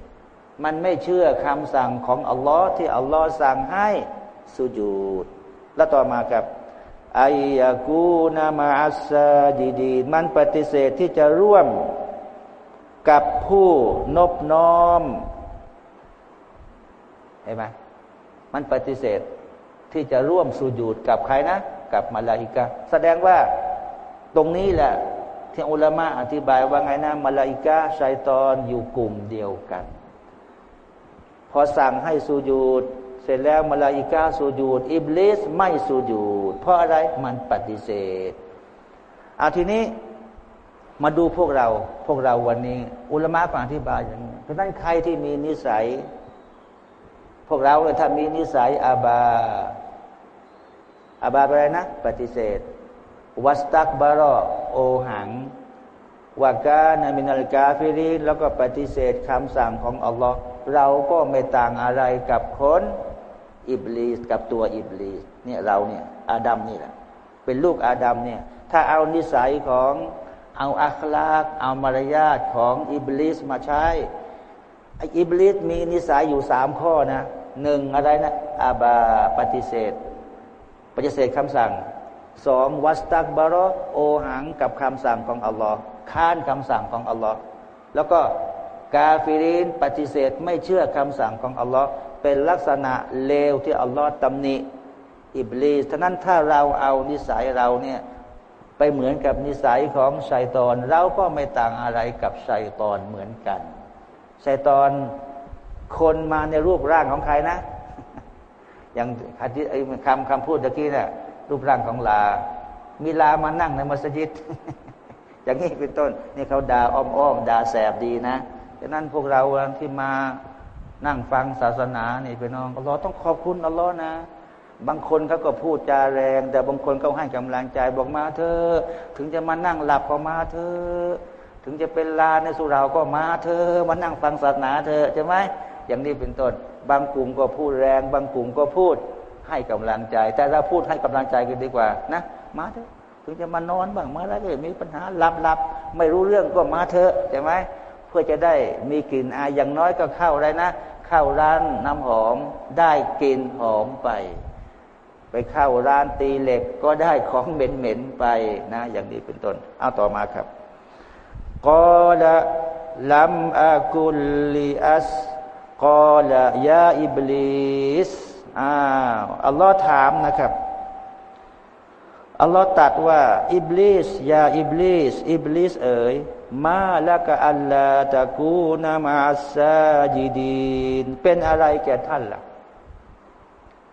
มันไม่เชื่อคำสั่งของอัลลอฮ์ที่อัลลอฮ์สั่งให้สุญูด แล้วต่อมาครับอายากูนามาอัสซาจิดีมันปฏิเสธที่จะร่วมกับผู้นบน้อมเห็นไหมมันปฏิเสธที่จะร่วมสุญูดกับใครนะ กับมาลาอิกาแสดงว่าตรงนี้แหละที่อุลามะอธิบายว่าไงนะมาลาอิกาชัยตอนอยู่กลุ่มเดียวกัน พอสั่งให้สุญูด เสร็จแล้วมาลาอิกาสุญูดอิบลิสไม่สุญูดเพราะอะไรมันปฏิเสธเอาทีนี้มาดูพวกเรา พวกเราวันนี้ อุลมะอธิบายอย่างนี้เพราะนั้นใครที่มีนิสัย พวกเราเนี่ยถ้ามีนิสัยอาบา อาบาอะไรนะ ปฏิเสธ วัสตักบารอโอหังวากานามินาลกาฟิรินแล้วก็ปฏิเสธคำสั่งของอัลลอฮ์เราก็ไม่ต่างอะไรกับคน อิบลีสกับตัวอิบลีสเนี่ยเราเนี่ยอาดัมนี่แหละ เป็นลูกอาดัมเนี่ย ถ้าเอานิสัยของเอาอัคลากเอามารยาทของอิบลิสมาใช้อิบลิสมีนิสัยอยู่สามข้อนะหนึ่งอะไรนะأبى ปฏิเสธ ปฏิเสธคำสั่งสอง واستكبر โอหังกับคำสั่งของอัลลอฮ์ค้านคำสั่งของอัลลอฮ์แล้วก็ กาฟิรินปฏิเสธไม่เชื่อคำสั่งของอัลลอฮ์เป็นลักษณะเลวที่อัลลอฮ์ตำหนิอิบลีสฉะนั้นถ้าเราเอานิสัยเราเนี่ยไปเหมือนกับนิสัยของชัยตอน เราก็ไม่ต่างอะไรกับชัยตอนเหมือนกันชัยตอนคนมาในรูปร่างของใครนะ อย่างคำคำพูดตะกี้เนี่ยรูปร่างของลา มีลามานั่งในมัสยิด อย่างนี้เป็นต้น นี่เขาด่าอ้อมๆด่าแสบดีนะ ดังนั้นพวกเราที่มานั่งฟังศาสนานี่ไปน้องเราต้องขอบคุณอัลลอฮ์นะ บางคนเขาก็พูดจาแรง แต่บางคนเขาให้กำลังใจบอกมาเธอ ถึงจะมานั่งหลับก็มาเธอ ถึงจะเป็นลาในสุราก็มาเธอ มานั่งฟังศาสนาเธอใช่ไหมอย่างนี้เป็นต้น บางกลุ่มก็พูดแรง บางกลุ่มก็พูดให้กำลังใจ แต่เราพูดให้กำลังใจกันดีกว่านะมาเถอะถึงจะมานอนบ้างมาแล้วก็มีปัญหาหลับหลับไม่รู้เรื่องก็มาเถอะใช่ไหม เพื่อจะได้มีกลิ่นอายอย่างน้อยก็เข้าได้นะ เข้าร้านน้ำหอมได้กลิ่นหอมไป ไปเข้าร้านตีเหล็กก็ได้ของเหม็นๆไปนะ อย่างนี้เป็นต้น เอาต่อมาครับกอละลัมอากุลลิอัสกอละยาอิบลิสอ้าวอัลลอฮ์ถามนะครับอัลลอฮ์ตรัสว่า อิบลิสيا إبليس อิบลิสเอ๋ย ما لك ألا تكون مع الساجدين เป็นอะไรแก่ท่านล่ะ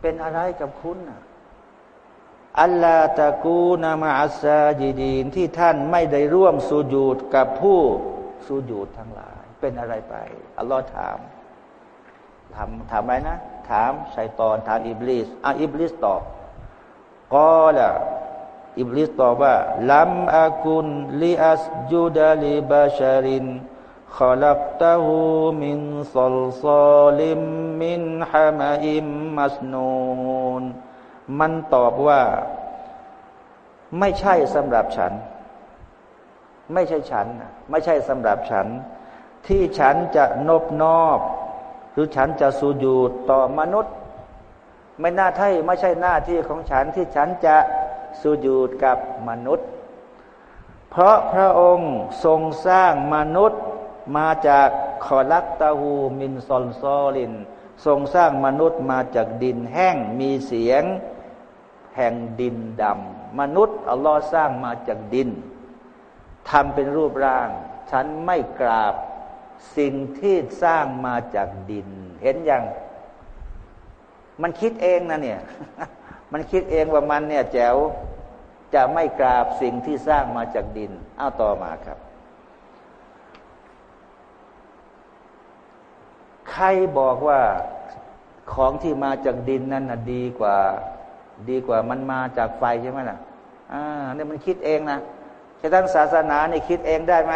เป็นอะไรกับคุณนะألا تكون مع الساجدين ที่ท่านไม่ได้ร่วมสุญูดกับผู้สุญูดทั้งหลาย เป็นอะไรไป อัลลอฮ์ถามถามถามอะไรนะ ถามชัยตอนถามอิบลิสอะอิบลิสตอบ قال อิบลิสตอบว่าلم أكن لأسجد لبشر خلقته من صلصال من حمإ مسنون มันตอบว่า ไม่ใช่สำหรับฉัน ไม่ใช่ฉัน ไม่ใช่สำหรับฉัน ที่ฉันจะนบนอบ หรือฉันจะสูญูดต่อมนุษย์ ไม่น่าใช่ไม่ใช่หน้าที่ของฉันที่ฉันจะ สูญูดกับมนุษย์ เพราะพระองค์ทรงสร้างมนุษย์มาจากขอลักตาหูมินซอลซอลิน ทรงสร้างมนุษย์มาจากดินแห้งมีเสียงแห่งดินดำมนุษย์อัลลอฮ์สร้างมาจากดินทำเป็นรูปร่าง ฉันไม่กราบสิ่งที่สร้างมาจากดิน เห็นยัง มันคิดเองนะเนี่ย มันคิดเองว่ามันเนี่ยแจ๋ว จะไม่กราบสิ่งที่สร้างมาจากดิน เอาต่อมาครับ ใครบอกว่าของที่มาจากดินนั้นนะดีกว่า ดีกว่ามันมาจากไฟใช่ไหมล่ะ อ่าเนี่ยมันคิดเองนะฉะนั้นศาสนาเนี่ยคิดเองได้ไหม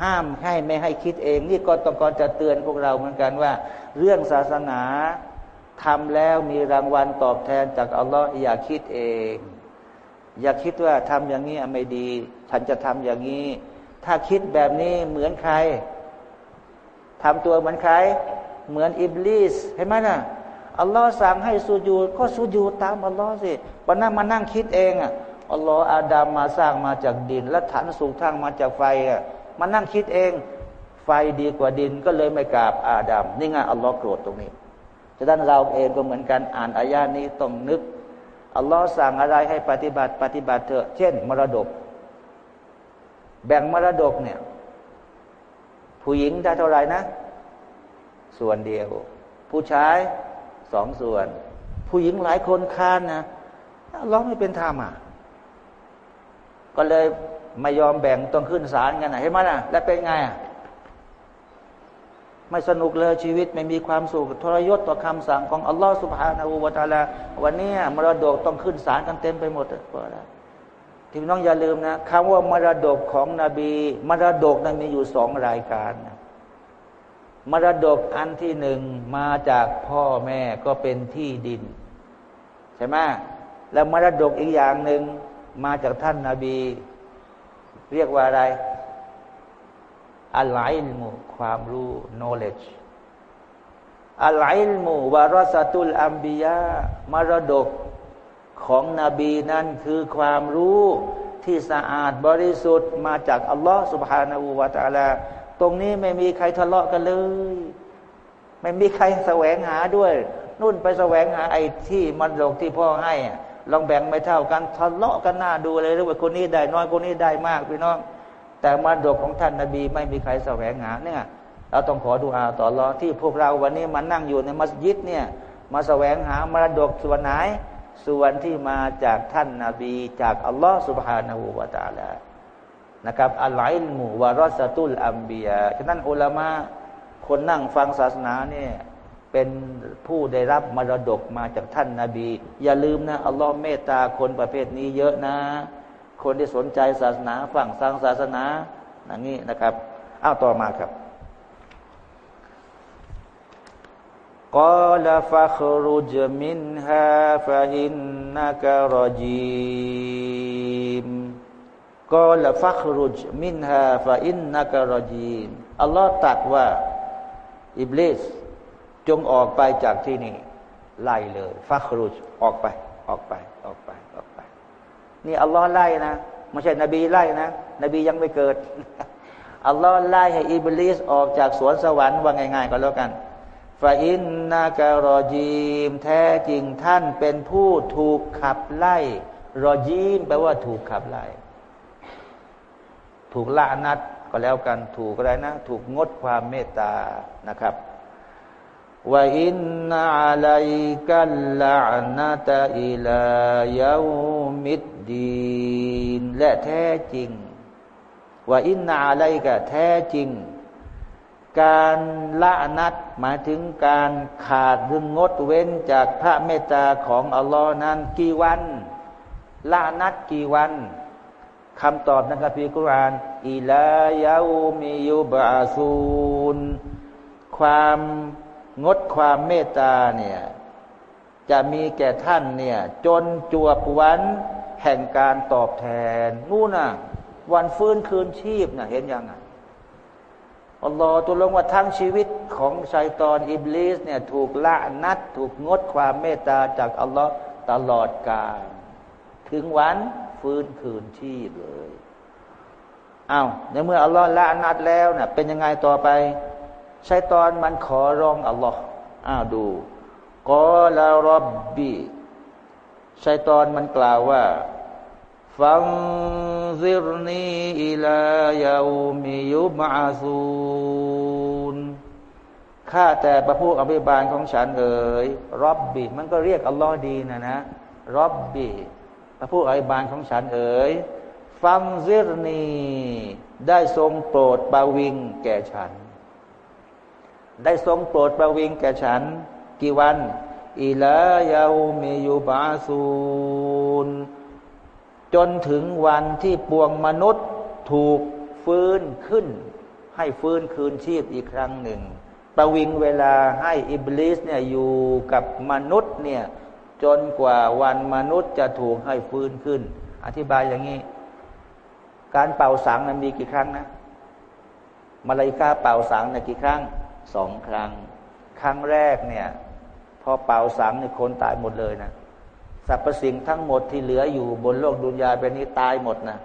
ห้ามให้ไม่ให้คิดเอง นี่ก็ต้องกรจะเตือนพวกเราเหมือนกันว่า เรื่องศาสนาทำแล้วมีรางวัลตอบแทนจากอัลลอฮ์อย่าคิดเอง อย่าคิดว่าทำอย่างนี้ไม่ดี ฉันจะทำอย่างนี้ ถ้าคิดแบบนี้เหมือนใครทำตัวเหมือนใคร เหมือนอิบลิสเห็นไหมนะ่ะอัลลอฮ์สั่งให้สุญูดก็สุญูดตามอัลลอฮ์สิวันนั้นมานั่งคิดเองอะอัลลอฮ์อาดามมาสร้างมาจากดิน และฐานสูงทางมาจากไฟอะมานั่งคิดเอง ไฟดีกว่าดินก็เลยไม่กราบอาดามนี่ไงอัลลอฮ์โกรธตรงนี้ฉะนั้นเราเองก็เหมือนกันอ่านอายานี้ต้องนึก อัลลอฮ์สั่งอะไรให้ปฏิบัติปฏิบัติเถอะ เช่น มรดก แบ่งมรดกเนี่ย ผู้หญิงได้เท่าไหร่นะ ส่วนเดียว ผู้ชายสองส่วน ผู้หญิงหลายคนค้านนะร้องไม่เป็นธรรมอะ ก็เลยไม่ยอมแบ่งต้องขึ้นศาลกันนะเห็นไหมล่ะแล้วเป็นไงอะ ไม่สนุกเลยชีวิตไม่มีความสุขทรยศต่อคำสั่งของอัลลอฮฺสุบฮานาอูวาตาลาวันนี้มรดกต้องขึ้นศาลกันเต็มไปหมดเพราะอะไรที่น้องอย่าลืมนะคำว่ามรดกของนบีมรดกนั้นมีอยู่สองรายการนะมรดกอันที่หนึ่งมาจากพ่อแม่ก็เป็นที่ดิน ใช่ไหมแล้วมรดกอีกอย่างหนึ่งมาจากท่านนาบี เรียกว่าอะไรอัลไลมู ความรู้ knowledge อัลไลมูวารสตุลอัมบียามรดกของนบีนั้นคือความรู้ที่สะอาดบริสุทธิ์มาจากอัลลอฮ์สุบฮานาอูวาตาลา ตรงนี้ไม่มีใครทะเลาะกันเลย ไม่มีใครแสวงหาด้วยนุ่นไปแสวงหาไอ้ที่มรดกที่พ่อให้ลองแบ่งไม่เท่ากันทะเลาะกันหน้าดูเลยหรือว่าคนนี้ได้น้อยคนนี้ได้มากพี่น้อง แต่มรดกของท่านนาบีไม่มีใครแสวงหาเนี่ยเราต้องขอดูอาต่อรอที่พวกเราวันนี้มานั่งอยู่ในมัสยิดเนี่ย มาแสวงหามรดกส่วนไหน ส่วนที่มาจากท่านนาบี จากอัลลอฮฺสุบฮานาหูวาตาละนะครับอัลไลมูวารอสตุลอัมเบียาฉะนั้นอุลามะคนนั่งฟังศาสนาเนี่ยเป็นผู้ได้รับมรดกมาจากท่านนาบี อย่าลืมนะอัลลอฮ์เมตตาคนประเภทนี้เยอะนะ คนที่สนใจศาสนาฝั่งสร้างศาสนาอย่างนี้นะครับอ้าวต่อมาครับقال فاخرج منها فإنك رجيم قال فاخرج منها فإنك رجيم อัลลอฮ์ตรัสว่า อิบลิสจงออกไปจากที่นี่ไล่เลย فاخرج ออกไป ออกไป ออกไป นี่อัลลอฮ์ไล่นะไม่ใช่นบีไล่นะ นบียังไม่เกิดอัลลอฮ์ไล่ให้อิบลิสออกจากสวนสวรรค์ว่าง่ายๆก็แล้วกันฟาอินนาการอจีม แท้จริงท่านเป็นผู้ถูกขับไล่ รอจีมแปลว่าถูกขับไล่ ถูกละนัดก็แล้วกันถูกอะไรนะ ถูกงดความเมตตานะครับ ว่าอินนาลัยกัลลานาตาอิลายามิดดีนและแท้จริงว่าอินนาอะไรกะแท้จริง การละนัดหมายถึงการขาดหรืองดเว้นจากพระเมตตาของอัลลอฮ์นั้นกี่วันละนัดกี่วันคำตอบในคัมภีร์กุรานอิลายาอูมิยุบาซูนความ งดความเมตตาเนี่ยจะมีแก่ท่านเนี่ยจนจวบวันแห่งการตอบแทนนู่นน่ะวันฟื้นคืนชีพน่ะเห็นยังไงอัลลอฮ์ตัวลงว่าทั้งชีวิตของชัยตอนอิบลิสเนี่ยถูกละนัด ถูกงดความเมตตาจากอัลลอฮ์ตลอดกาลถึงวันฟื้นคืนชีพเลยอา้าวในเมื่ออัลลอฮ์ละนัดแล้วนะ่ยเป็นยังไงต่อไป ชัยตอนมันขอร้องอัลลอฮ์อ้าวดูกอลารบบีชัยตอนมันกล่าวว่าฟังซิรนีอิลายาอมิยุบาซูนข้าแต่ประผู้อภิบาลของฉันเอ๋ยรับบีมันก็เรียกอัลลอฮ์ดีนะนะรับบีพระผู้อภิบาลของฉันเอ๋ยฟังซิรนีได้ทรงโปรดประวิงแก่ฉัน ได้ทรงโปรดประวิงแก่ฉัน กี่วันإلى يوم يبعثون จนถึงวันที่ปวงมนุษย์ถูกฟื้นขึ้น ให้ฟื้นคืนชีพอีกครั้งหนึ่ง ประวิงเวลาให้อิบลิสเนี่ยอยู่กับมนุษย์เนี่ยจนกว่าวันมนุษย์จะถูกให้ฟื้นขึ้น อธิบายอย่างนี้ การเป่าสังนั้นมีกี่ครั้งนะมาลายกาเป่าสังเนี่ยกี่ครั้ง สองครั้ง ครั้งแรกเนี่ย พอเป่าสังเนี่ยคนตายหมดเลยนะสรรพสิ่งทั้งหมดที่เหลืออยู่บนโลกดุนยาเป็นนี้ตายหมดนะ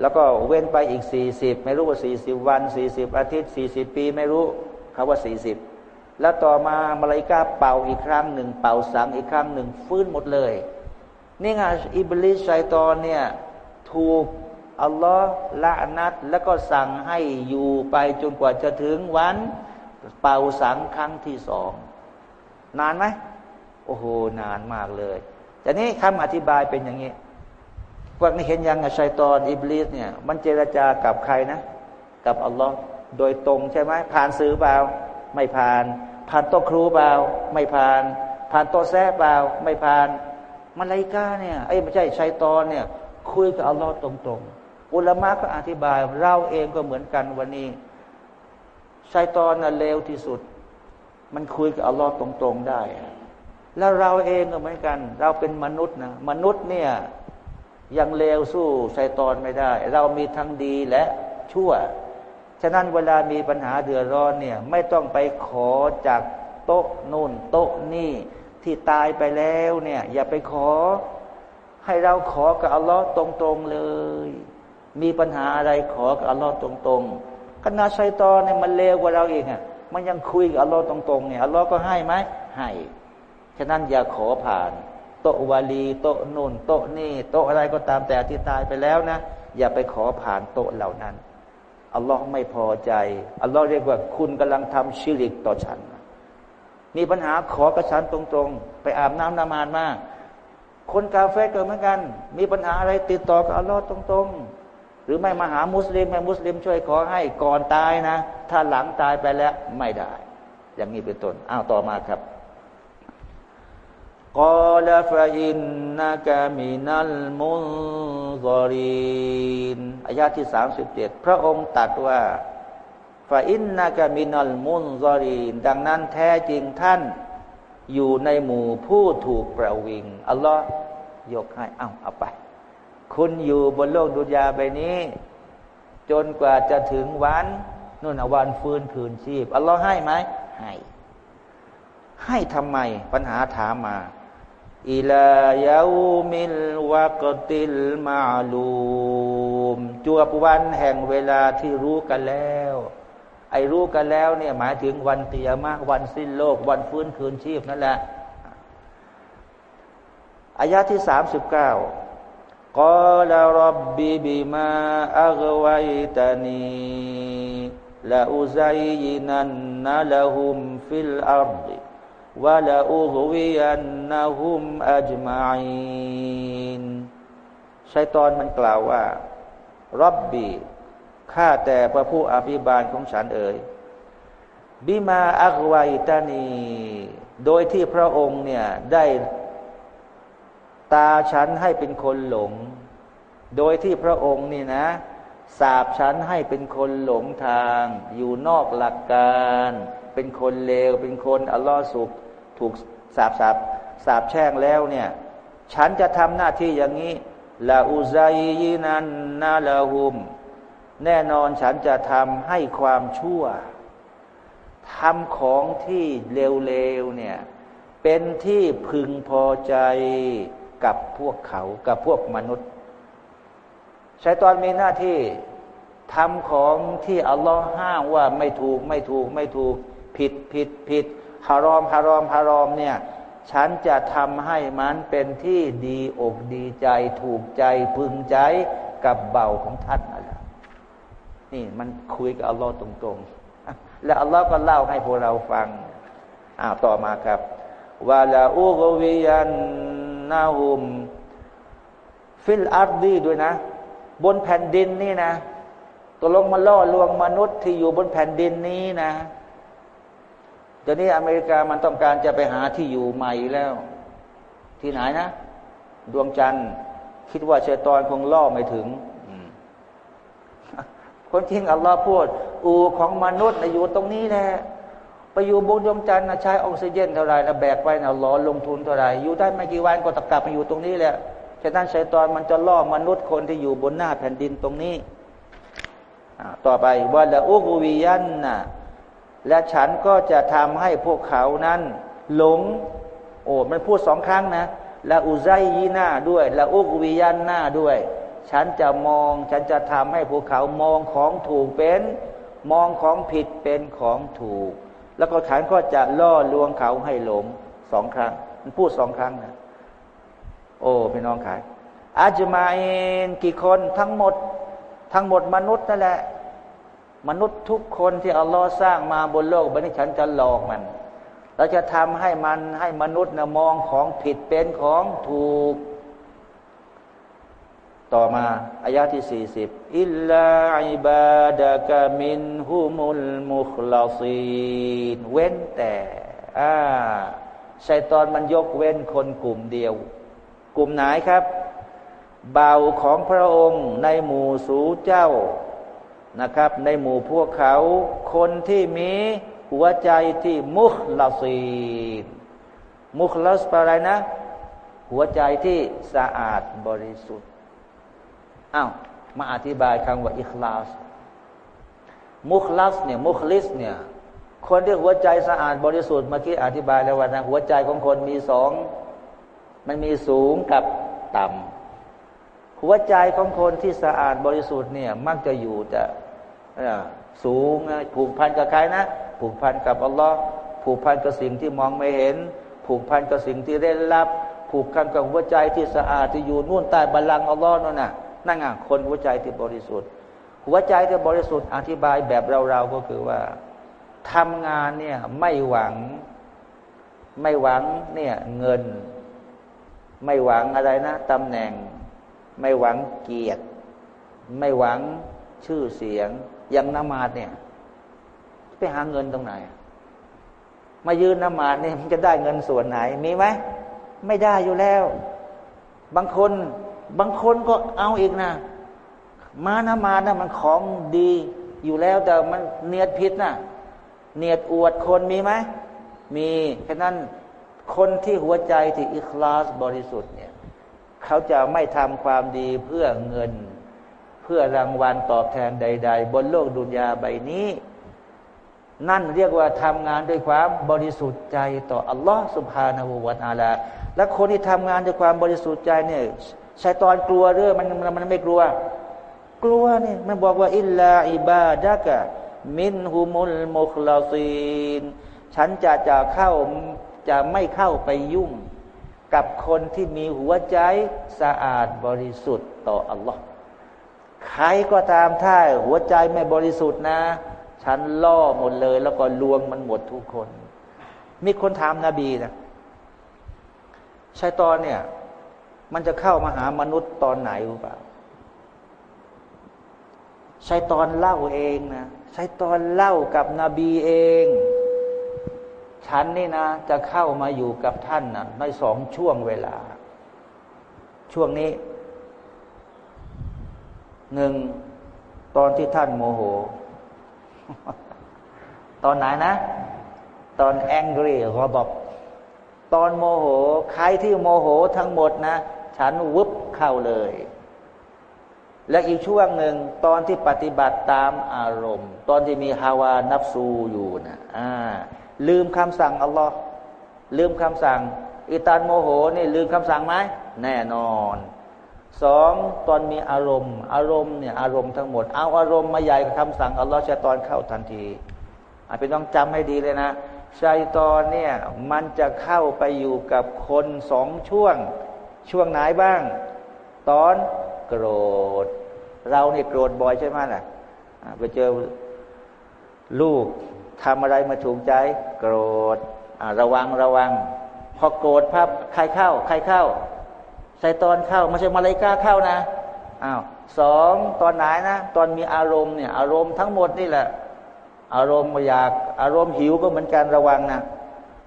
แล้วก็เว้นไปอีกสี่สิบไม่รู้ว่าสี่สิบวันสี่สิบอาทิตย์สี่สิบปีไม่รู้เขาว่าสี่สิบแล้วต่อมามาลายกาเป่าอีกครั้งหนึ่ง เป่าสังอีกครั้งหนึ่งฟื้นหมดเลย นี่ไงอิบลิสชัยตอนเนี่ยถูก อัลลอฮ์ละนัดแล้วก็สั่งให้อยู่ไปจนกว่าจะถึงวัน เป่าสังครั้งที่สองนานไหมโอ้โหนานมากเลยแต่นี้คำอธิบายเป็นอย่างนี้พวกนี้เห็นยังชัยตอนอิบลิสเนี่ยมันเจรจากับใครนะ กับอัลลอฮ์โดยตรงใช่ไหมผ่านซื้อเปล่า ไม่ผ่าน ผ่านโต๊ะครูเปล่า ไม่ผ่าน ผ่านโต๊ะแซ่เปล่า ไม่ผ่านมาลายกาเนี่ยไอ้ไม่ใช่ชัยตอนเนี่ย คุยกับอัลลอฮ์ตรงๆ อุลามะก็อธิบาย เราเองก็เหมือนกันวันนี้ชัยตอนน่ะเลวที่สุด มันคุยกับอัลลอฮ์ตรงๆได้ แล้วเราเองก็เหมือนกัน เราเป็นมนุษย์นะมนุษย์เนี่ยยังเลวสู้ชัยตอนไม่ได้ เรามีทั้งดีและชั่ว ฉะนั้นเวลามีปัญหาเดือดร้อนเนี่ย ไม่ต้องไปขอจากโต๊ะนู่นโต๊ะนี่ที่ตายไปแล้วเนี่ย อย่าไปขอ ให้เราขอกับอัลลอฮ์ตรงๆเลย มีปัญหาอะไรขอกับอัลลอฮ์ตรงๆขณะชัยตอนเนี่ยมันเลวกว่าเราเองอะมันยังคุยกับอัลลอฮ์ตรงๆเนี่ยอัลลอฮ์ก็ให้ไหมให้ฉะนั้นอย่าขอผ่าน โตวาลี โตนุ่นโตนี่ โตอะไรก็ตามแต่ที่ตายไปแล้วนะ อย่าไปขอผ่านโตเหล่านั้นอัลลอฮ์ไม่พอใจอัลลอฮ์เรียกว่าคุณกำลังทำชิริกต่อฉัน มีปัญหาขอกระฉันตรงๆ ไปอาบน้ำนามานมาคนกาเฟ่เกิดเหมือนกัน มีปัญหาอะไรติดต่อกับอัลลอฮ์ตรงๆ หรือไม่มาหามุสลิมให้มุสลิมช่วยขอให้ก่อนตายนะ ถ้าหลังตายไปแล้วไม่ได้ อย่างนี้เป็นต้นอ้าวต่อมาครับกقال فإنك من المنظرين อายาที่สามสิบเจ็ดพระองค์ตรัสว่าفإنك من المنظرين ดังนั้นแท้จริงท่านอยู่ในหมู่ผู้ถูกประวิง อัลลอฮ์ยกให้ เอาเอาไป คุณอยู่บนโลกดุนยาใบนี้ จนกว่าจะถึงวันนู่นวันฟื้นคืนชีพอัลลอฮ์ให้ไหมให้ให้ทำไมปัญหาถามมาอิลายามิลวากติลมาลูมจวบวันแห่งเวลาที่รู้กันแล้ว ไอ้รู้กันแล้วเนี่ยหมายถึงวันเตียมากวันสิ้นโลก วันฟื้นคืนชีพนั่นแหละอายะที่สามสิบเก้า กอลารับบิบิมาอักวัยتني لأزينن لهم في الأرض ولأغوينهم أجمعين ชัยตอนมันกล่าวว่าرب ข้าแต่พระผู้อภิบาลของฉันเอ๋ยبما أغويتني โดยที่พระองค์เนี่ยได้ ตาฉันให้เป็นคนหลง โดยที่พระองค์นี่นะสาบฉันให้เป็นคนหลงทาง อยู่นอกหลักการ เป็นคนเลว เป็นคนอัลลอฮฺสุขถูกสาบสาบสาบแช่งแล้วเนี่ย ฉันจะทำหน้าที่อย่างนี้ละอุซัยยินันนาลาหุม แน่นอนฉันจะทำให้ความชั่วทำของที่เลวๆเนี่ย เป็นที่พึงพอใจ กับพวกเขากับพวกมนุษย์ชายตอนมีหน้าที่ทำของที่อัลลอฮ์ห้ามว่าไม่ถูกไม่ถูกไม่ถูกผิดผิดผิดฮารอมฮารอมฮารอมเนี่ยฉันจะทำให้มันเป็นที่ดีอกดีใจถูกใจพึงใจกับเบาของท่านอะไรนี่มันคุยกับอัลลอฮ์ตรงๆ แล้วอัลลอฮ์ก็เล่าให้พวกเราฟังอ้าวต่อมาครับ ولأغوينهم في الأرض ด้วยนะ บนแผ่นดินนี่นะตัวลงมาล่อลวงมนุษย์ที่อยู่บนแผ่นดินนี้นะตอนนี้อเมริกามันต้องการจะไปหาที่อยู่ใหม่แล้ว ที่ไหนนะ ดวงจันทร์ คิดว่าชัยตอนคงล่อไม่ถึงคนจริงอัลลอฮ์พูด อูของมนุษย์อยู่ตรงนี้แหละ ไปอยู่บนดวงจันทร์ใช้ออกซิเจนเท่าไรนะแบกไปนะล้อลงทุนเท่าไรอยู่ได้ไม่กี่วันก็ตะกลับมาอยู่ตรงนี้แหละฉะนั้นชัยตอนมันจะล่อมนุษย์คนที่อยู่บนหน้าแผ่นดินตรงนี้ต่อไปว่าละอุกวิยันนะและฉันก็จะทำให้พวกเขานั้น หลง โอ้มันพูดสองครั้งนะละอุไซยีหน้าด้วยละอุกวิยันหน้าด้วย ฉันจะมอง ฉันจะทำให้พวกเขามองของถูกเป็น มองของผิดเป็นของถูก แล้วก็ฉันก็จะล่อลวงเขาให้หลงสองครั้ง มันพูดสองครั้งนะโอ้พี่น้องขาย อาจมาเองกี่คนทั้งหมด ทั้งหมดมนุษย์นั่นแหละ มนุษย์ทุกคนที่อัลลอฮ์สร้างมาบนโลกบันี้ฉันจะหลอกมันเราจะทำให้มันให้มนุษย์นะมองของผิดเป็นของถูก ต่อมาอายาที่สี่สิบอิลลาอิบาดะกามินฮุมุลมุคลาซีนเว้นแต่อ่าชัยตอนมันยกเว้นคนกลุ่มเดียว กลุ่มไหนครับเบาของพระองค์ในหมู่สูเจ้านะครับ ในหมู่พวกเขา คนที่มีหัวใจที่มุขลาซีมุขลาสแปลอะไรนะ หัวใจที่สะอาดบริสุทธิ์ อ้าวมาอธิบายคำว่าอิคลาสมุคลัสเนี่ยมุคลิสเนี่ยคนที่หัวใจสะอาดบริสุทธิ์เมื่อกี้อธิบายแล้วว่านะหัวใจของคนมีสองมันมีสูงกับต่ำหัวใจของคนที่สะอาดบริสุทธิ์เนี่ยมักจะอยู่แต่สูงผูกพันกับใครนะ ผูกพันกับอัลลอฮ์ผูกพันกับสิ่งที่มองไม่เห็น ผูกพันกับสิ่งที่เร้นลับ ผูกพันกับหัวใจที่สะอาดที่อยู่นู่นใต้บัลลังก์อัลลอฮ์นั่นน่ะ นั่นไงคนหัวใจที่บริสุทธิ์ หัวใจที่บริสุทธิ์อธิบายแบบเราๆก็คือว่าทำงานเนี่ยไม่หวังไม่หวังเนี่ยเงิน ไม่หวังอะไรนะตำแหน่ง ไม่หวังเกียรติ ไม่หวังชื่อเสียงอย่างนมาดเนี่ยไปหาเงินตรงไหน มายืนนมาดเนี่ยมันจะได้เงินส่วนไหนมีไหมไม่ได้อยู่แล้ว บางคน บางคนก็เอาอีกนะมานะมานะมันของดีอยู่แล้วแต่มันเนียดผิดนะเนียดอวดคนมีไหมมีแค่นั้นคนที่หัวใจที่อิคลาสบริสุทธิ์เนี่ย เขาจะไม่ทำความดีเพื่อเงิน เพื่อรางวัลตอบแทนใด ๆ บนโลกดุนยาใบนี้ นั่นเรียกว่าทำงานด้วยความบริสุทธิ์ใจต่ออัลลอฮ์สุบฮานาหูวาตาลาและคนที่ทำงานด้วยความบริสุทธิ์ใจเนี่ย ชัยตอนกลัวเรื่องมันมันไม่กลัว กลัวนี่มันบอกว่าอิลลาอิบาดะกะมินฮุมุลมุคลาซีน ฉันจะจะเข้าจะไม่เข้าไปยุ่ง กับคนที่มีหัวใจสะอาดบริสุทธิ์ต่ออัลลอฮ์ใครก็ตามถ้าหัวใจไม่บริสุทธิ์นะ ฉันล่อหมดเลย แล้วก็ลวงมันหมดทุกคน มีคนถามนาบีนะชัยตอนเนี่ย มันจะเข้ามาหามนุษย์ตอนไหนรู้เปล่าชัยตอนเล่าเองนะชัยตอนเล่ากับนบีเอง ฉันนี่นะ จะเข้ามาอยู่กับท่านนะในสองช่วงเวลา ช่วงนี้หนึ่งตอนที่ท่านโมโห ตอนไหนนะ ตอนแองกี้รอบอบตอนโมโห ใครที่โมโหทั้งหมดนะ ฉันวุบเข้าเลย และอีกช่วงหนึ่งตอนที่ปฏิบัติตามอารมณ์ ตอนที่มีฮาวานับซูอยู่นะอ่าลืมคำสั่งอัลลอฮ์ลืมคำสั่งอิตานโมโหนี่ลืมคำสั่งไหมแน่นอนสองตอนมีอารมณ์ อารมณ์เนี่ยอารมณ์ทั้งหมด เอาอารมณ์มาใหญ่กับคำสั่งอัลลอฮ์จะตอนเข้าทันทีอาเป็นต้องจำให้ดีเลยนะชัยตอนเนี่ยมันจะเข้าไปอยู่กับคนสองช่วง ช่วงไหนบ้าง ตอนโกรธ เราเนี่ยโกรธบ่อยใช่ไหมล่ะไปเจอลูกทำอะไรมาถูกใจ โกรธระวังระวัง พอโกรธภาพใครเข้า ใครเข้าใส่ตอนเข้าไม่ใช่มาเลยกาเข้านะอ้าวสองตอนไหนนะ ตอนมีอารมณ์เนี่ย อารมณ์ทั้งหมดนี่แหละ อารมณ์อยาก อารมณ์หิวก็เหมือนกันระวังนะ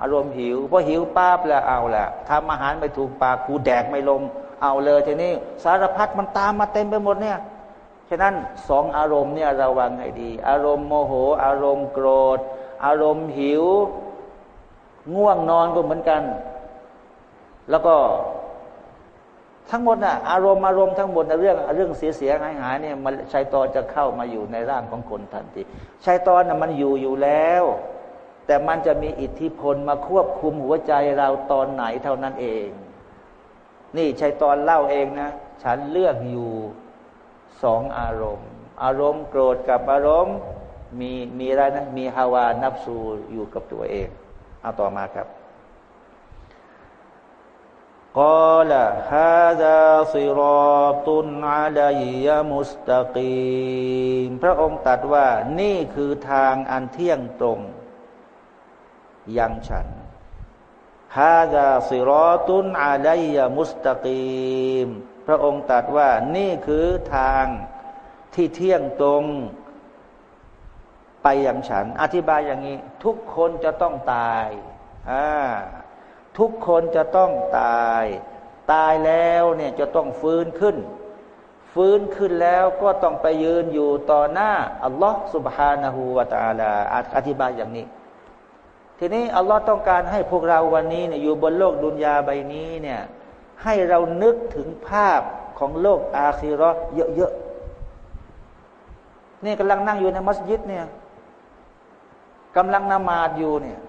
อารมณ์หิวพอหิวป้าบแล้วเอาแหละทำอาหารไม่ถูกปากกูแดกไม่ลงเอาเลยทีนี้สารพัดมันตามมาเต็มไปหมดเนี่ยฉะนั้นสองอารมณ์เนี่ยระวังให้ดี อารมณ์โมโห อารมณ์โกรธ อารมณ์หิว ง่วงนอนก็เหมือนกัน แล้วก็ทั้งหมดน่ะอารมณ์อารมณ์ทั้งหมดในเรื่องเรื่องเสียเสียหายหายเนี่ยมันชัยตอนจะเข้ามาอยู่ในร่างของคนทันทีชัยตอนน่ะมันอยู่อยู่แล้ว แต่มันจะมีอิทธิพลมาควบคุมหัวใจเราตอนไหนเท่านั้นเอง นี่ชัยตอนเล่าเองนะ ฉันเลือกอยู่สองอารมณ์ อารมณ์โกรธกับอารมณ์มีมีอะไรนะ มีฮาวานับสูอยู่กับตัวเอง เอาต่อมาครับกอละฮาดาซิรอตุนอาลัยมุสตะกีมพระองค์ตรัสว่านี่คือทางอันเที่ยงตรง ยังฉันฮาดาซิรอตุนอาไลยยมุสตะกีม พระองค์ตรัสว่านี่คือทางที่เที่ยงตรงไปยังฉัน อธิบายอย่างนี้ ทุกคนจะต้องตายทุกคนจะต้องตาย ตายแล้วเนี่ยจะต้องฟื้นขึ้น ฟื้นขึ้นแล้วก็ต้องไปยืนอยู่ต่อหน้า อัลลอฮ์สุบฮานาหูวาตาลาอธิบายอย่างนี้ ทีนี้อัลลอฮ์ต้องการให้พวกเราวันนี้เนี่ยอยู่บนโลกดุนยาใบนี้เนี่ยให้เรานึกถึงภาพของโลกอาคีรอเยอะๆนี่กำลังนั่งอยู่ในมัสยิดเนี่ยกำลังนมาดอยู่เนี่ย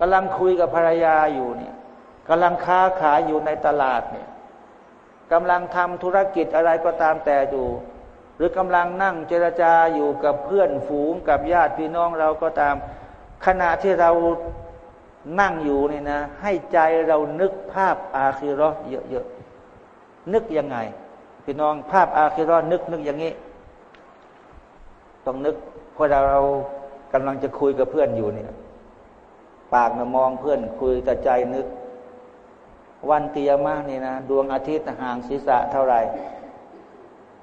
กำลังคุยกับภรรยาอยู่เนี่ยกำลังค้าขายอยู่ในตลาดเนี่ยกำลังทำธุรกิจอะไรก็ตามแต่อยู่ หรือกำลังนั่งเจรจาอยู่กับเพื่อนฝูงกับญาติพี่น้องเราก็ตาม ขณะที่เรานั่งอยู่เนี่ยนะ ให้ใจเรานึกภาพอาคิรอเยอะๆนึกยังไง พี่น้องภาพอาคิรอนึกนึกอย่างนี้ ต้องนึกพราะเราเรากำลังจะคุยกับเพื่อนอยู่เนี่ย ปากนะมองเพื่อนคุยแต่ใจนึก วันเตียมานี่นะดวงอาทิตย์ห่างศีรษะเท่าไหร่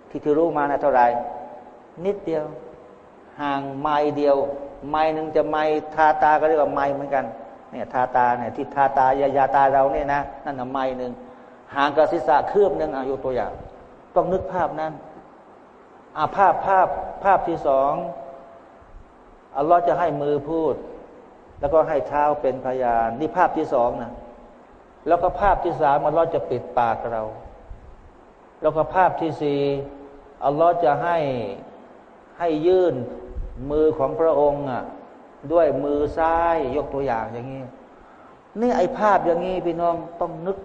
ที่ที่รู้มานะเท่าไหร่นิดเดียว ห่างไม้เดียว ไม้หนึ่งจะไม้ทาตาก็เรียกว่าไม้เหมือนกันเนี่ยทาตาเนี่ยที่ทาตายายาตาเราเนี่ยนะนั่นน่ะไม้หนึ่งห่างกับศีรษะคืบหนึ่งอายุตัวอย่าง ต้องนึกภาพนั้นอาภาพภาพภาพที่สองอัลลอฮ์จะให้มือพูด แล้วก็ให้เท้าเป็นพยานนี่ภาพที่สองนะแล้วก็ภาพที่สามอัลลอฮ์จะปิดปากเรา แล้วก็ภาพที่สี่อัลลอฮ์จะให้ให้ยื่น มือของพระองค์อะด้วยมือซ้ายยกตัวอย่างอย่างนี้ นี่ไอ้ภาพอย่างนี้พี่น้องต้องนึก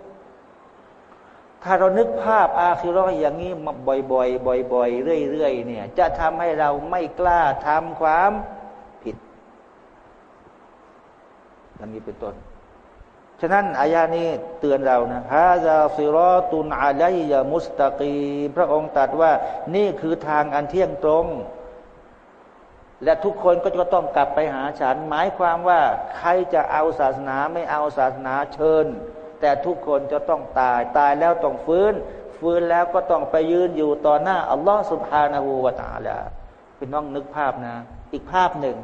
ถ้าเรานึกภาพอาคิรออย่างนี้มาบ่อยๆบ่อยๆเรื่อยๆเนี่ย จะทำให้เราไม่กล้าทำความอย่างนี้เป็นต้นฉะนั้นอายานี้เตือนเรานะฮาซาซิรอตุนอาลัยยามุสตะกี พระองค์ตรัสว่า นี่คือทางอันเที่ยงตรง และทุกคนก็จะต้องกลับไปหาฉัน หมายความว่าใครจะเอาศาสนาไม่เอาศาสนาเชิญ แต่ทุกคนจะต้องตายตายแล้วต้องฟื้น ฟื้นแล้วก็ต้องไปยืนอยู่ต่อหน้าอัลลอฮฺสุบฮานาหูวาตาลาพี่น้องนึกภาพนะ อีกภาพหนึ่ง